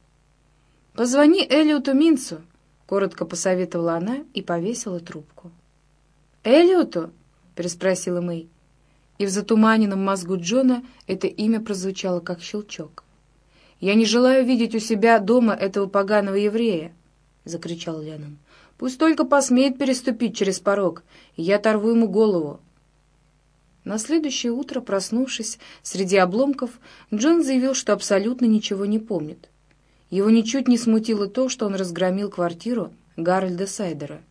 «Позвони Элиоту Минцу», — коротко посоветовала она и повесила трубку. «Элиоту?» — переспросила Мэй. И в затуманенном мозгу Джона это имя прозвучало как щелчок. «Я не желаю видеть у себя дома этого поганого еврея», — закричал Леннон. «Пусть только посмеет переступить через порог, и я оторву ему голову». На следующее утро, проснувшись среди обломков, Джон заявил, что абсолютно ничего не помнит. Его ничуть не смутило то, что он разгромил квартиру Гарольда Сайдера.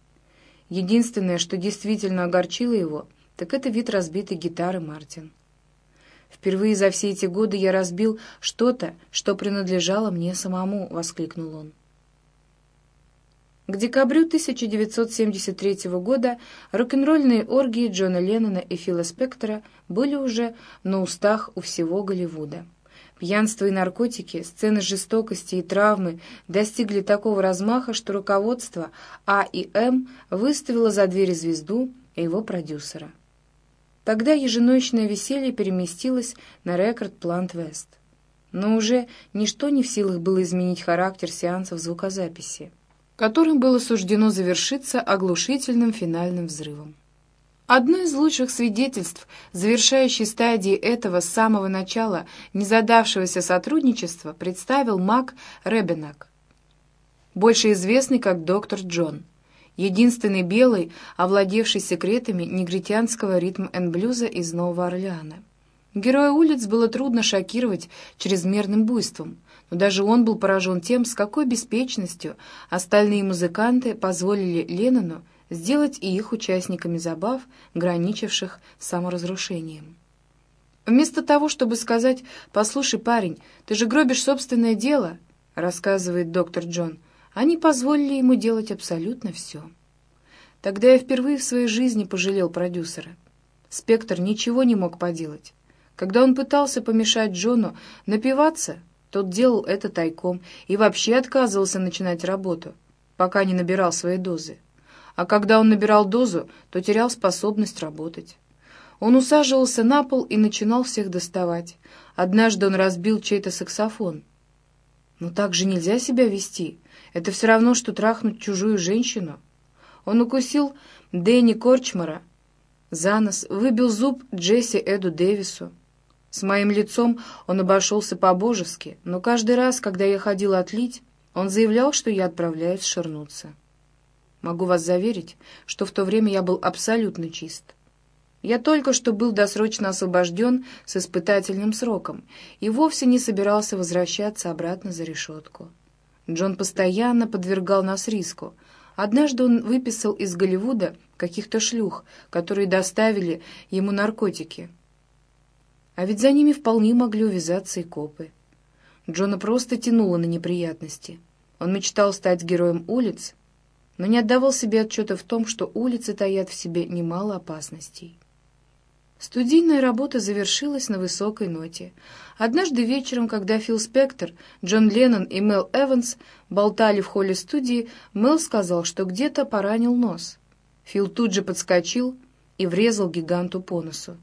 Единственное, что действительно огорчило его, так это вид разбитой гитары Мартин. «Впервые за все эти годы я разбил что-то, что принадлежало мне самому», — воскликнул он. К декабрю 1973 года рок-н-ролльные оргии Джона Леннона и Фила Спектора были уже на устах у всего Голливуда. Пьянство и наркотики, сцены жестокости и травмы достигли такого размаха, что руководство А и М выставило за двери звезду и его продюсера. Тогда еженочное веселье переместилось на рекорд Плант Вест. Но уже ничто не в силах было изменить характер сеансов звукозаписи, которым было суждено завершиться оглушительным финальным взрывом. Одно из лучших свидетельств завершающей стадии этого с самого начала незадавшегося сотрудничества представил Мак Ребенак, больше известный как доктор Джон, единственный белый, овладевший секретами негритянского ритм-н-блюза из Нового Орлеана. Героя улиц было трудно шокировать чрезмерным буйством, но даже он был поражен тем, с какой беспечностью остальные музыканты позволили Леннону сделать и их участниками забав, граничивших с саморазрушением. Вместо того, чтобы сказать «Послушай, парень, ты же гробишь собственное дело», — рассказывает доктор Джон, они позволили ему делать абсолютно все. Тогда я впервые в своей жизни пожалел продюсера. Спектр ничего не мог поделать. Когда он пытался помешать Джону напиваться, тот делал это тайком и вообще отказывался начинать работу, пока не набирал свои дозы. А когда он набирал дозу, то терял способность работать. Он усаживался на пол и начинал всех доставать. Однажды он разбил чей-то саксофон. Но так же нельзя себя вести. Это все равно, что трахнуть чужую женщину. Он укусил Дэнни Корчмара за нос, выбил зуб Джесси Эду Дэвису. С моим лицом он обошелся по-божески, но каждый раз, когда я ходил отлить, он заявлял, что я отправляюсь ширнуться. Могу вас заверить, что в то время я был абсолютно чист. Я только что был досрочно освобожден с испытательным сроком и вовсе не собирался возвращаться обратно за решетку. Джон постоянно подвергал нас риску. Однажды он выписал из Голливуда каких-то шлюх, которые доставили ему наркотики. А ведь за ними вполне могли увязаться и копы. Джона просто тянуло на неприятности. Он мечтал стать героем улиц, но не отдавал себе отчета в том, что улицы таят в себе немало опасностей. Студийная работа завершилась на высокой ноте. Однажды вечером, когда Фил Спектор, Джон Леннон и Мел Эванс болтали в холле студии, Мел сказал, что где-то поранил нос. Фил тут же подскочил и врезал гиганту по носу.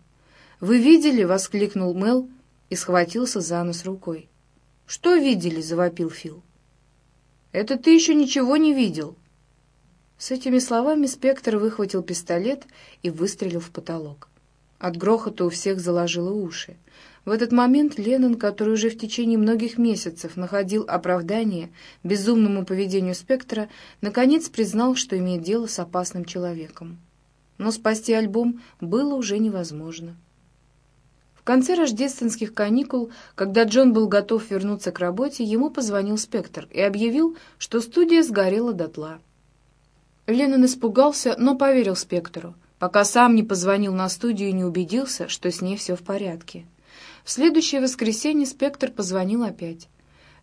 «Вы видели?» — воскликнул Мел и схватился за нос рукой. «Что видели?» — завопил Фил. «Это ты еще ничего не видел». С этими словами Спектр выхватил пистолет и выстрелил в потолок. От грохота у всех заложило уши. В этот момент Леннон, который уже в течение многих месяцев находил оправдание безумному поведению Спектра, наконец признал, что имеет дело с опасным человеком. Но спасти альбом было уже невозможно. В конце рождественских каникул, когда Джон был готов вернуться к работе, ему позвонил Спектр и объявил, что студия сгорела дотла. Леннон испугался, но поверил Спектру — пока сам не позвонил на студию и не убедился, что с ней все в порядке. В следующее воскресенье Спектр позвонил опять.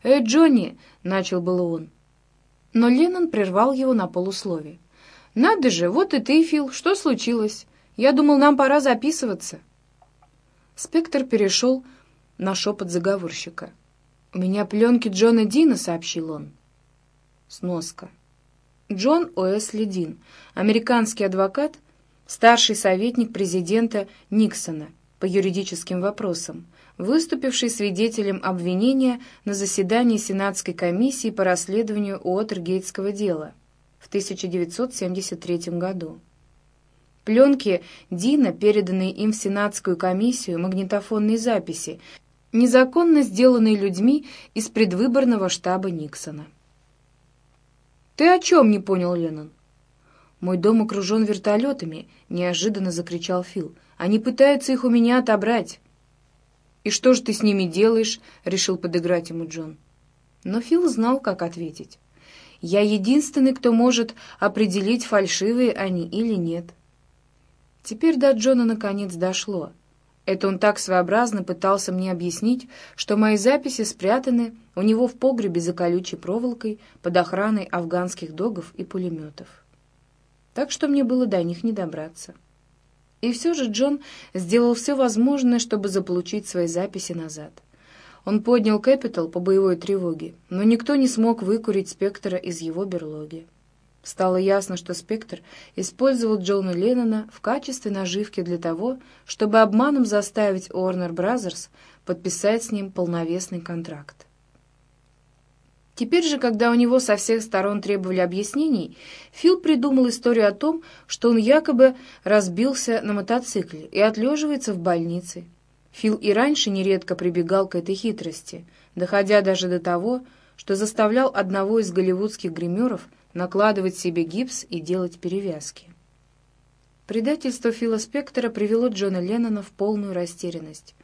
«Эй, Джонни!» — начал было он. Но Леннон прервал его на полуслове. «Надо же, вот и ты, Фил, что случилось? Я думал, нам пора записываться». Спектр перешел на шепот заговорщика. «У меня пленки Джона Дина», — сообщил он. Сноска. Джон Уэсли Дин, американский адвокат, старший советник президента Никсона по юридическим вопросам, выступивший свидетелем обвинения на заседании Сенатской комиссии по расследованию Уотергейтского дела в 1973 году. Пленки Дина, переданные им в Сенатскую комиссию, магнитофонные записи, незаконно сделанные людьми из предвыборного штаба Никсона. «Ты о чем не понял, Леннон?» «Мой дом окружен вертолетами», — неожиданно закричал Фил. «Они пытаются их у меня отобрать». «И что же ты с ними делаешь?» — решил подыграть ему Джон. Но Фил знал, как ответить. «Я единственный, кто может определить, фальшивые они или нет». Теперь до Джона наконец дошло. Это он так своеобразно пытался мне объяснить, что мои записи спрятаны у него в погребе за колючей проволокой под охраной афганских догов и пулеметов так что мне было до них не добраться. И все же Джон сделал все возможное, чтобы заполучить свои записи назад. Он поднял Кэпитал по боевой тревоге, но никто не смог выкурить Спектра из его берлоги. Стало ясно, что Спектр использовал Джона Леннона в качестве наживки для того, чтобы обманом заставить Warner Brothers подписать с ним полновесный контракт. Теперь же, когда у него со всех сторон требовали объяснений, Фил придумал историю о том, что он якобы разбился на мотоцикле и отлеживается в больнице. Фил и раньше нередко прибегал к этой хитрости, доходя даже до того, что заставлял одного из голливудских гримеров накладывать себе гипс и делать перевязки. Предательство Фила Спектора привело Джона Леннона в полную растерянность.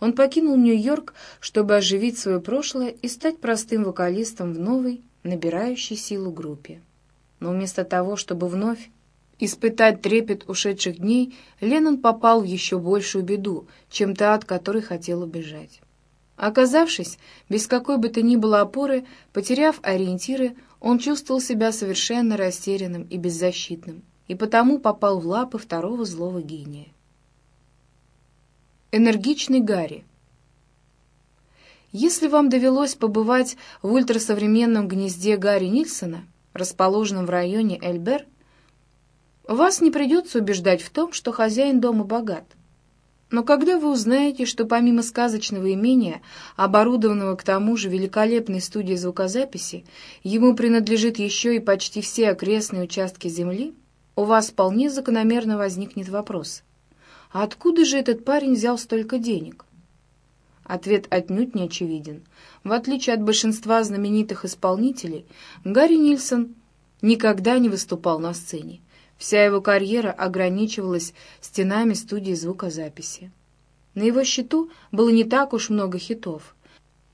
Он покинул Нью-Йорк, чтобы оживить свое прошлое и стать простым вокалистом в новой, набирающей силу группе. Но вместо того, чтобы вновь испытать трепет ушедших дней, Леннон попал в еще большую беду, чем та, от которой хотел убежать. Оказавшись без какой бы то ни было опоры, потеряв ориентиры, он чувствовал себя совершенно растерянным и беззащитным, и потому попал в лапы второго злого гения. Энергичный Гарри Если вам довелось побывать в ультрасовременном гнезде Гарри Нильсона, расположенном в районе Эльбер, вас не придется убеждать в том, что хозяин дома богат. Но когда вы узнаете, что помимо сказочного имения, оборудованного к тому же великолепной студией звукозаписи, ему принадлежит еще и почти все окрестные участки земли, у вас вполне закономерно возникнет вопрос. Откуда же этот парень взял столько денег? Ответ отнюдь не очевиден. В отличие от большинства знаменитых исполнителей, Гарри Нильсон никогда не выступал на сцене. Вся его карьера ограничивалась стенами студии звукозаписи. На его счету было не так уж много хитов.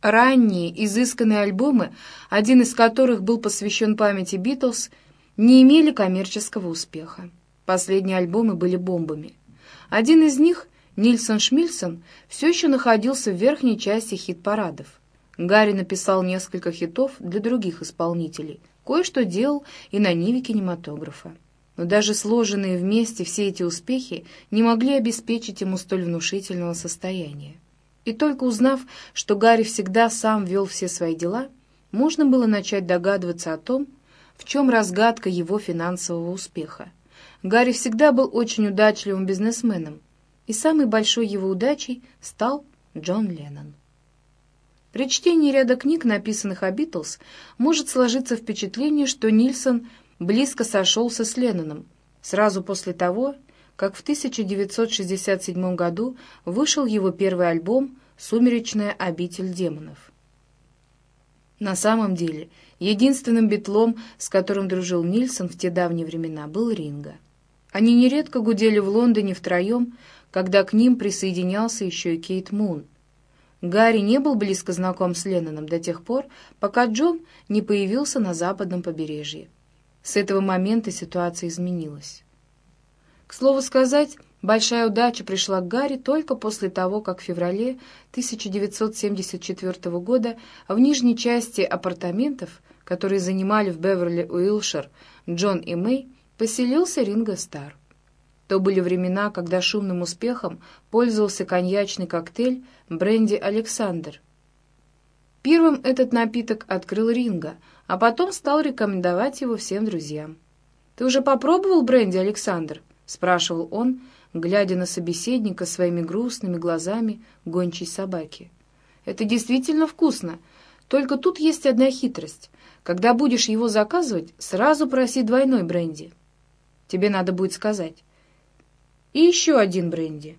Ранние, изысканные альбомы, один из которых был посвящен памяти Битлз, не имели коммерческого успеха. Последние альбомы были бомбами. Один из них, Нильсон Шмильсон, все еще находился в верхней части хит-парадов. Гарри написал несколько хитов для других исполнителей, кое-что делал и на ниве кинематографа. Но даже сложенные вместе все эти успехи не могли обеспечить ему столь внушительного состояния. И только узнав, что Гарри всегда сам вел все свои дела, можно было начать догадываться о том, в чем разгадка его финансового успеха. Гарри всегда был очень удачливым бизнесменом, и самой большой его удачей стал Джон Леннон. При чтении ряда книг, написанных о Битлз, может сложиться впечатление, что Нильсон близко сошелся с Ленноном сразу после того, как в 1967 году вышел его первый альбом «Сумеречная обитель демонов». На самом деле, единственным битлом, с которым дружил Нильсон в те давние времена, был Ринга. Они нередко гудели в Лондоне втроем, когда к ним присоединялся еще и Кейт Мун. Гарри не был близко знаком с Ленноном до тех пор, пока Джон не появился на западном побережье. С этого момента ситуация изменилась. К слову сказать, большая удача пришла к Гарри только после того, как в феврале 1974 года в нижней части апартаментов, которые занимали в Беверли-Уилшир Джон и Мэй, поселился Ринго Стар. То были времена, когда шумным успехом пользовался коньячный коктейль бренди «Александр». Первым этот напиток открыл Ринго — а потом стал рекомендовать его всем друзьям. «Ты уже попробовал бренди, Александр?» — спрашивал он, глядя на собеседника своими грустными глазами гончей собаки. «Это действительно вкусно, только тут есть одна хитрость. Когда будешь его заказывать, сразу проси двойной бренди. Тебе надо будет сказать. И еще один бренди,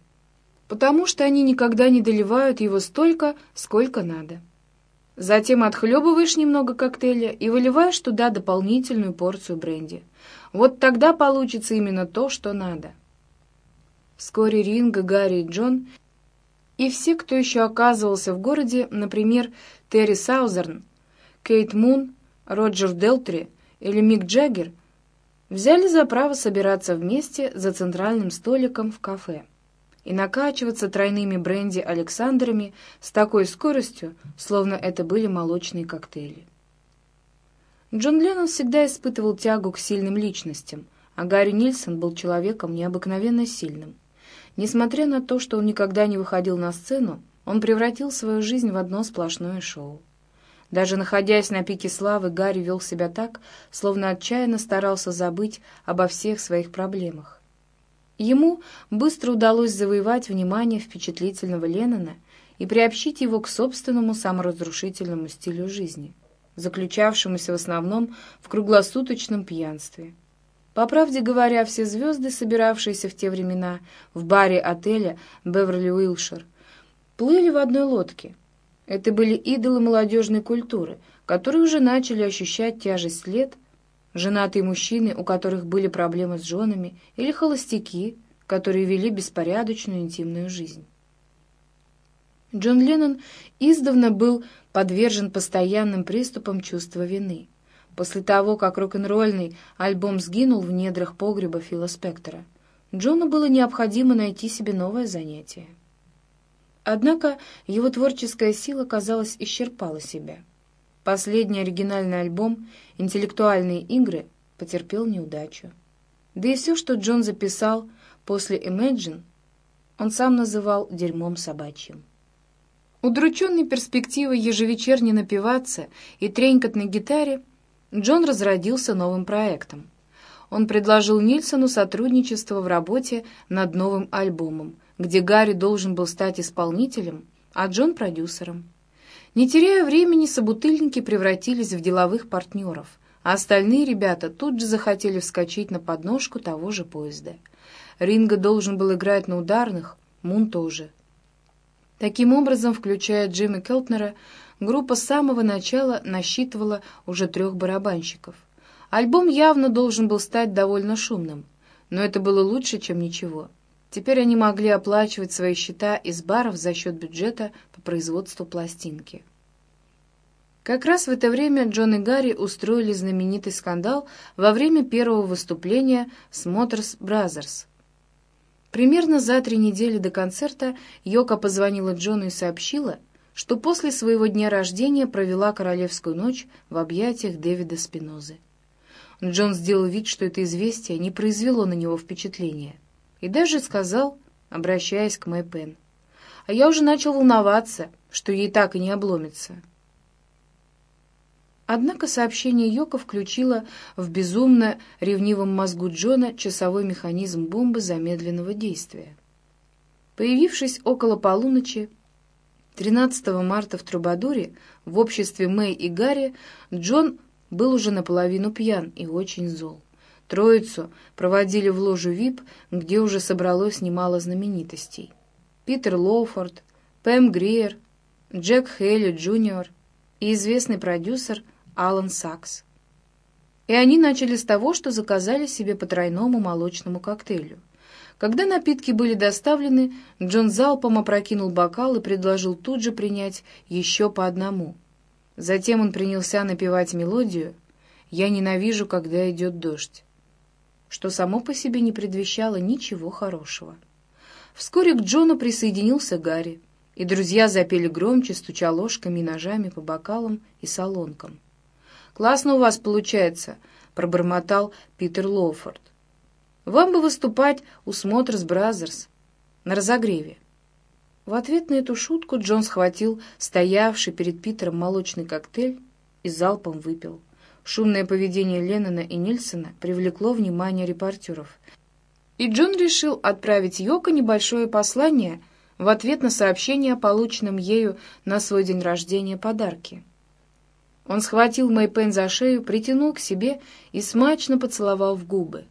потому что они никогда не доливают его столько, сколько надо». Затем отхлебываешь немного коктейля и выливаешь туда дополнительную порцию бренди. Вот тогда получится именно то, что надо. Вскоре Ринга, Гарри и Джон и все, кто еще оказывался в городе, например, Терри Саузерн, Кейт Мун, Роджер Делтри или Мик Джаггер, взяли за право собираться вместе за центральным столиком в кафе и накачиваться тройными бренди Александрами с такой скоростью, словно это были молочные коктейли. Джон Леннон всегда испытывал тягу к сильным личностям, а Гарри Нильсон был человеком необыкновенно сильным. Несмотря на то, что он никогда не выходил на сцену, он превратил свою жизнь в одно сплошное шоу. Даже находясь на пике славы, Гарри вел себя так, словно отчаянно старался забыть обо всех своих проблемах. Ему быстро удалось завоевать внимание впечатлительного Леннона и приобщить его к собственному саморазрушительному стилю жизни, заключавшемуся в основном в круглосуточном пьянстве. По правде говоря, все звезды, собиравшиеся в те времена в баре отеля «Беверли-Уилшир», плыли в одной лодке. Это были идолы молодежной культуры, которые уже начали ощущать тяжесть лет – женатые мужчины, у которых были проблемы с женами, или холостяки, которые вели беспорядочную интимную жизнь. Джон Леннон издавна был подвержен постоянным приступам чувства вины. после того, как рок-н-ролльный альбом сгинул в недрах погреба Фила Спектора. Джону было необходимо найти себе новое занятие. Однако его творческая сила, казалось, исчерпала себя. Последний оригинальный альбом «Интеллектуальные игры» потерпел неудачу. Да и все, что Джон записал после Imagine, он сам называл «дерьмом собачьим». Удрученный перспективой ежевечерне напиваться и тренькать на гитаре, Джон разродился новым проектом. Он предложил Нильсону сотрудничество в работе над новым альбомом, где Гарри должен был стать исполнителем, а Джон — продюсером. Не теряя времени, собутыльники превратились в деловых партнеров, а остальные ребята тут же захотели вскочить на подножку того же поезда. Ринго должен был играть на ударных, Мун тоже. Таким образом, включая Джима Келтнера, группа с самого начала насчитывала уже трех барабанщиков. Альбом явно должен был стать довольно шумным, но это было лучше, чем ничего. Теперь они могли оплачивать свои счета из баров за счет бюджета по производству пластинки. Как раз в это время Джон и Гарри устроили знаменитый скандал во время первого выступления с Motors Brothers. Примерно за три недели до концерта Йока позвонила Джону и сообщила, что после своего дня рождения провела королевскую ночь в объятиях Дэвида Спинозы. Джон сделал вид, что это известие не произвело на него впечатления. И даже сказал, обращаясь к Мэй Пен, «А я уже начал волноваться, что ей так и не обломится». Однако сообщение Йока включило в безумно ревнивом мозгу Джона часовой механизм бомбы замедленного действия. Появившись около полуночи, 13 марта в Трубадуре, в обществе Мэй и Гарри, Джон был уже наполовину пьян и очень зол. Троицу проводили в ложу VIP, где уже собралось немало знаменитостей. Питер Лоуфорд, Пэм Гриер, Джек Хейли Джуниор и известный продюсер Алан Сакс. И они начали с того, что заказали себе по тройному молочному коктейлю. Когда напитки были доставлены, Джон залпом опрокинул бокал и предложил тут же принять еще по одному. Затем он принялся напевать мелодию «Я ненавижу, когда идет дождь» что само по себе не предвещало ничего хорошего. Вскоре к Джону присоединился Гарри, и друзья запели громче, стуча ложками и ножами по бокалам и солонкам. «Классно у вас получается», — пробормотал Питер Лоуфорд. «Вам бы выступать у Smothers Brothers на разогреве». В ответ на эту шутку Джон схватил стоявший перед Питером молочный коктейль и залпом выпил. Шумное поведение Леннона и Нильсона привлекло внимание репортеров. И Джон решил отправить Йоко небольшое послание в ответ на сообщение о полученном ею на свой день рождения подарке. Он схватил Мэй Пен за шею, притянул к себе и смачно поцеловал в губы.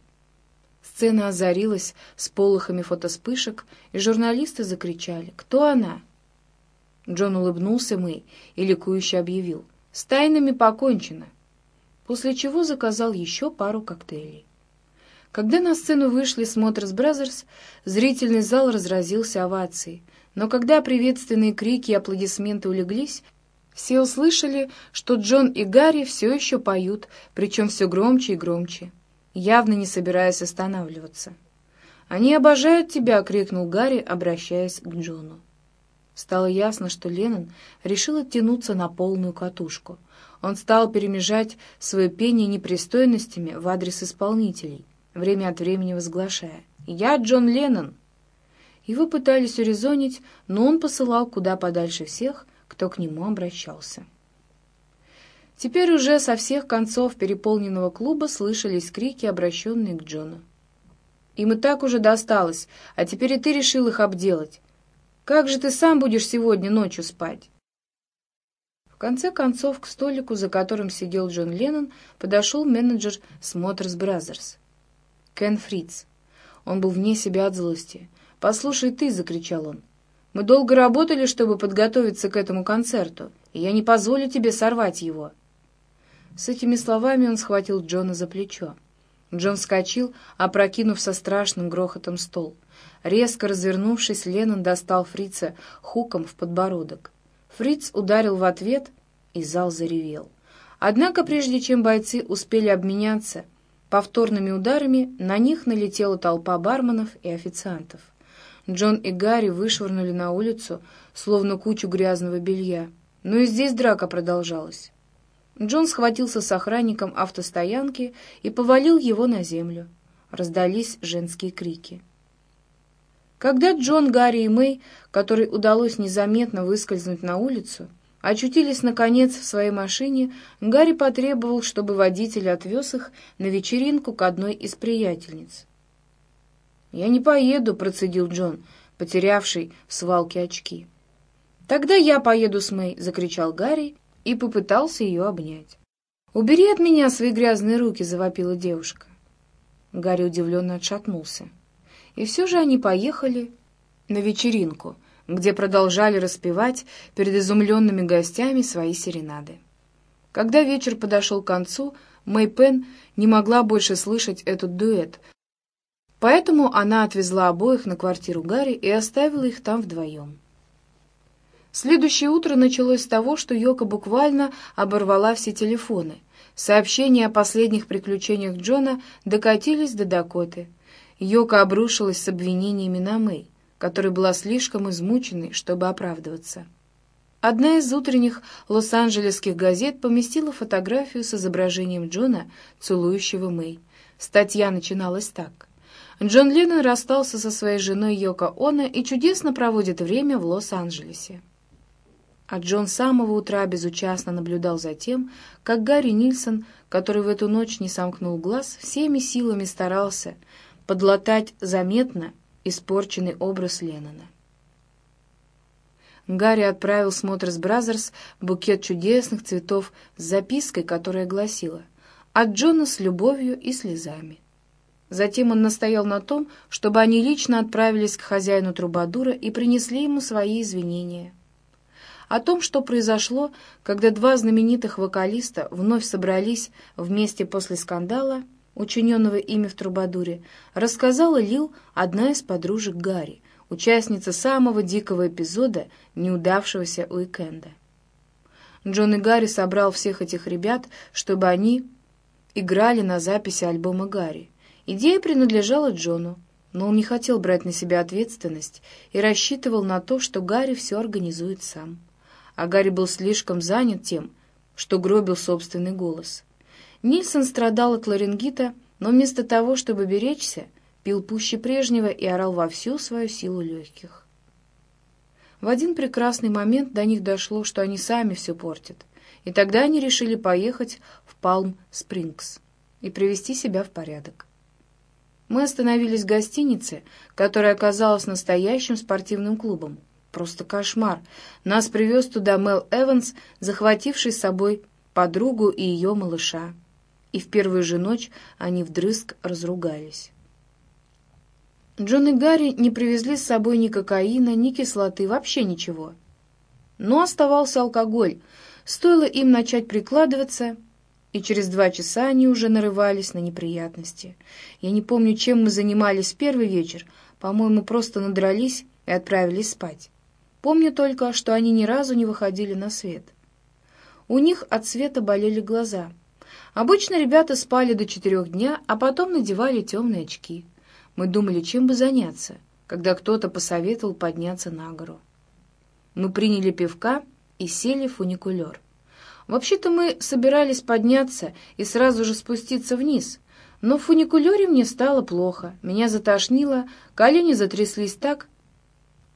Сцена озарилась сполохами фотоспышек, и журналисты закричали «Кто она?». Джон улыбнулся Мэй и ликующе объявил «С тайнами покончено» после чего заказал еще пару коктейлей. Когда на сцену вышли Smothers Brothers, зрительный зал разразился овацией, но когда приветственные крики и аплодисменты улеглись, все услышали, что Джон и Гарри все еще поют, причем все громче и громче, явно не собираясь останавливаться. «Они обожают тебя!» — крикнул Гарри, обращаясь к Джону. Стало ясно, что Леннон решил оттянуться на полную катушку — он стал перемежать свое пение непристойностями в адрес исполнителей, время от времени возглашая «Я Джон Леннон». Его пытались урезонить, но он посылал куда подальше всех, кто к нему обращался. Теперь уже со всех концов переполненного клуба слышались крики, обращенные к Джону. «Им и так уже досталось, а теперь и ты решил их обделать. Как же ты сам будешь сегодня ночью спать?» В конце концов, к столику, за которым сидел Джон Леннон, подошел менеджер Smothers Brothers. Кен Фриц. Он был вне себя от злости. «Послушай ты!» — закричал он. «Мы долго работали, чтобы подготовиться к этому концерту, и я не позволю тебе сорвать его». С этими словами он схватил Джона за плечо. Джон вскочил, опрокинув со страшным грохотом стол. Резко развернувшись, Леннон достал фрица хуком в подбородок. Фриц ударил в ответ, и зал заревел. Однако, прежде чем бойцы успели обменяться повторными ударами, на них налетела толпа барменов и официантов. Джон и Гарри вышвырнули на улицу, словно кучу грязного белья. Но и здесь драка продолжалась. Джон схватился с охранником автостоянки и повалил его на землю. Раздались женские крики. Когда Джон, Гарри и Мэй, которой удалось незаметно выскользнуть на улицу, очутились, наконец, в своей машине, Гарри потребовал, чтобы водитель отвез их на вечеринку к одной из приятельниц. «Я не поеду», — процедил Джон, потерявший в свалке очки. «Тогда я поеду с Мэй», — закричал Гарри и попытался ее обнять. «Убери от меня свои грязные руки», — завопила девушка. Гарри удивленно отшатнулся. И все же они поехали на вечеринку, где продолжали распевать перед изумленными гостями свои серенады. Когда вечер подошел к концу, Мэй Пен не могла больше слышать этот дуэт, поэтому она отвезла обоих на квартиру Гарри и оставила их там вдвоем. Следующее утро началось с того, что Йока буквально оборвала все телефоны. Сообщения о последних приключениях Джона докатились до Дакоты. Йока обрушилась с обвинениями на Мэй, которая была слишком измученной, чтобы оправдываться. Одна из утренних лос-анджелесских газет поместила фотографию с изображением Джона, целующего Мэй. Статья начиналась так. Джон Леннон расстался со своей женой Йоко Оно и чудесно проводит время в Лос-Анджелесе. А Джон с самого утра безучастно наблюдал за тем, как Гарри Нильсон, который в эту ночь не сомкнул глаз, всеми силами старался подлатать заметно испорченный образ Леннона. Гарри отправил Smothers Brothers букет чудесных цветов с запиской, которая гласила «От Джона с любовью и слезами». Затем он настоял на том, чтобы они лично отправились к хозяину Трубадура и принесли ему свои извинения. О том, что произошло, когда два знаменитых вокалиста вновь собрались вместе после скандала, учиненного ими в Трубадуре, рассказала Лил, одна из подружек Гарри, участница самого дикого эпизода неудавшегося уикенда. Джон и Гарри собрал всех этих ребят, чтобы они играли на записи альбома Гарри. Идея принадлежала Джону, но он не хотел брать на себя ответственность и рассчитывал на то, что Гарри все организует сам а Гарри был слишком занят тем, что гробил собственный голос. Нильсон страдал от ларингита, но вместо того, чтобы беречься, пил пуще прежнего и орал во всю свою силу легких. В один прекрасный момент до них дошло, что они сами все портят, и тогда они решили поехать в Палм-Спрингс и привести себя в порядок. Мы остановились в гостинице, которая оказалась настоящим спортивным клубом, Просто кошмар. Нас привез туда Мел Эванс, захвативший с собой подругу и ее малыша. И в первую же ночь они вдрызг разругались. Джон и Гарри не привезли с собой ни кокаина, ни кислоты, вообще ничего. Но оставался алкоголь. Стоило им начать прикладываться, и через два часа они уже нарывались на неприятности. Я не помню, чем мы занимались первый вечер. По-моему, просто надрались и отправились спать. Помню только, что они ни разу не выходили на свет. У них от света болели глаза. Обычно ребята спали до четырех дня, а потом надевали темные очки. Мы думали, чем бы заняться, когда кто-то посоветовал подняться на гору. Мы приняли пивка и сели в фуникулер. Вообще-то мы собирались подняться и сразу же спуститься вниз, но в фуникулере мне стало плохо, меня затошнило, колени затряслись так,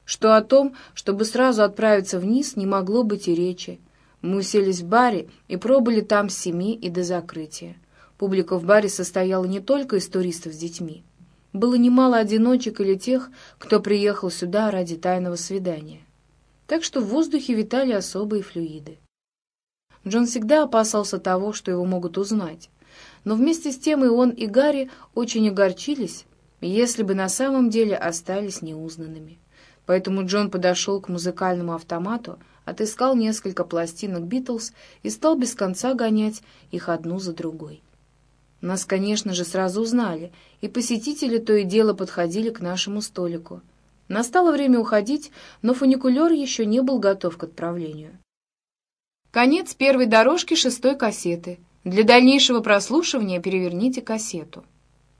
что о том, чтобы сразу отправиться вниз, не могло быть и речи. Мы уселись в баре и пробыли там с семи и до закрытия. Публика в баре состояла не только из туристов с детьми. Было немало одиночек или тех, кто приехал сюда ради тайного свидания. Так что в воздухе витали особые флюиды. Джон всегда опасался того, что его могут узнать. Но вместе с тем и он, и Гарри очень огорчились, если бы на самом деле остались неузнанными. Поэтому Джон подошел к музыкальному автомату, отыскал несколько пластинок «Битлз» и стал без конца гонять их одну за другой. Нас, конечно же, сразу узнали, и посетители то и дело подходили к нашему столику. Настало время уходить, но фуникулер еще не был готов к отправлению. Конец первой дорожки шестой кассеты. Для дальнейшего прослушивания переверните кассету.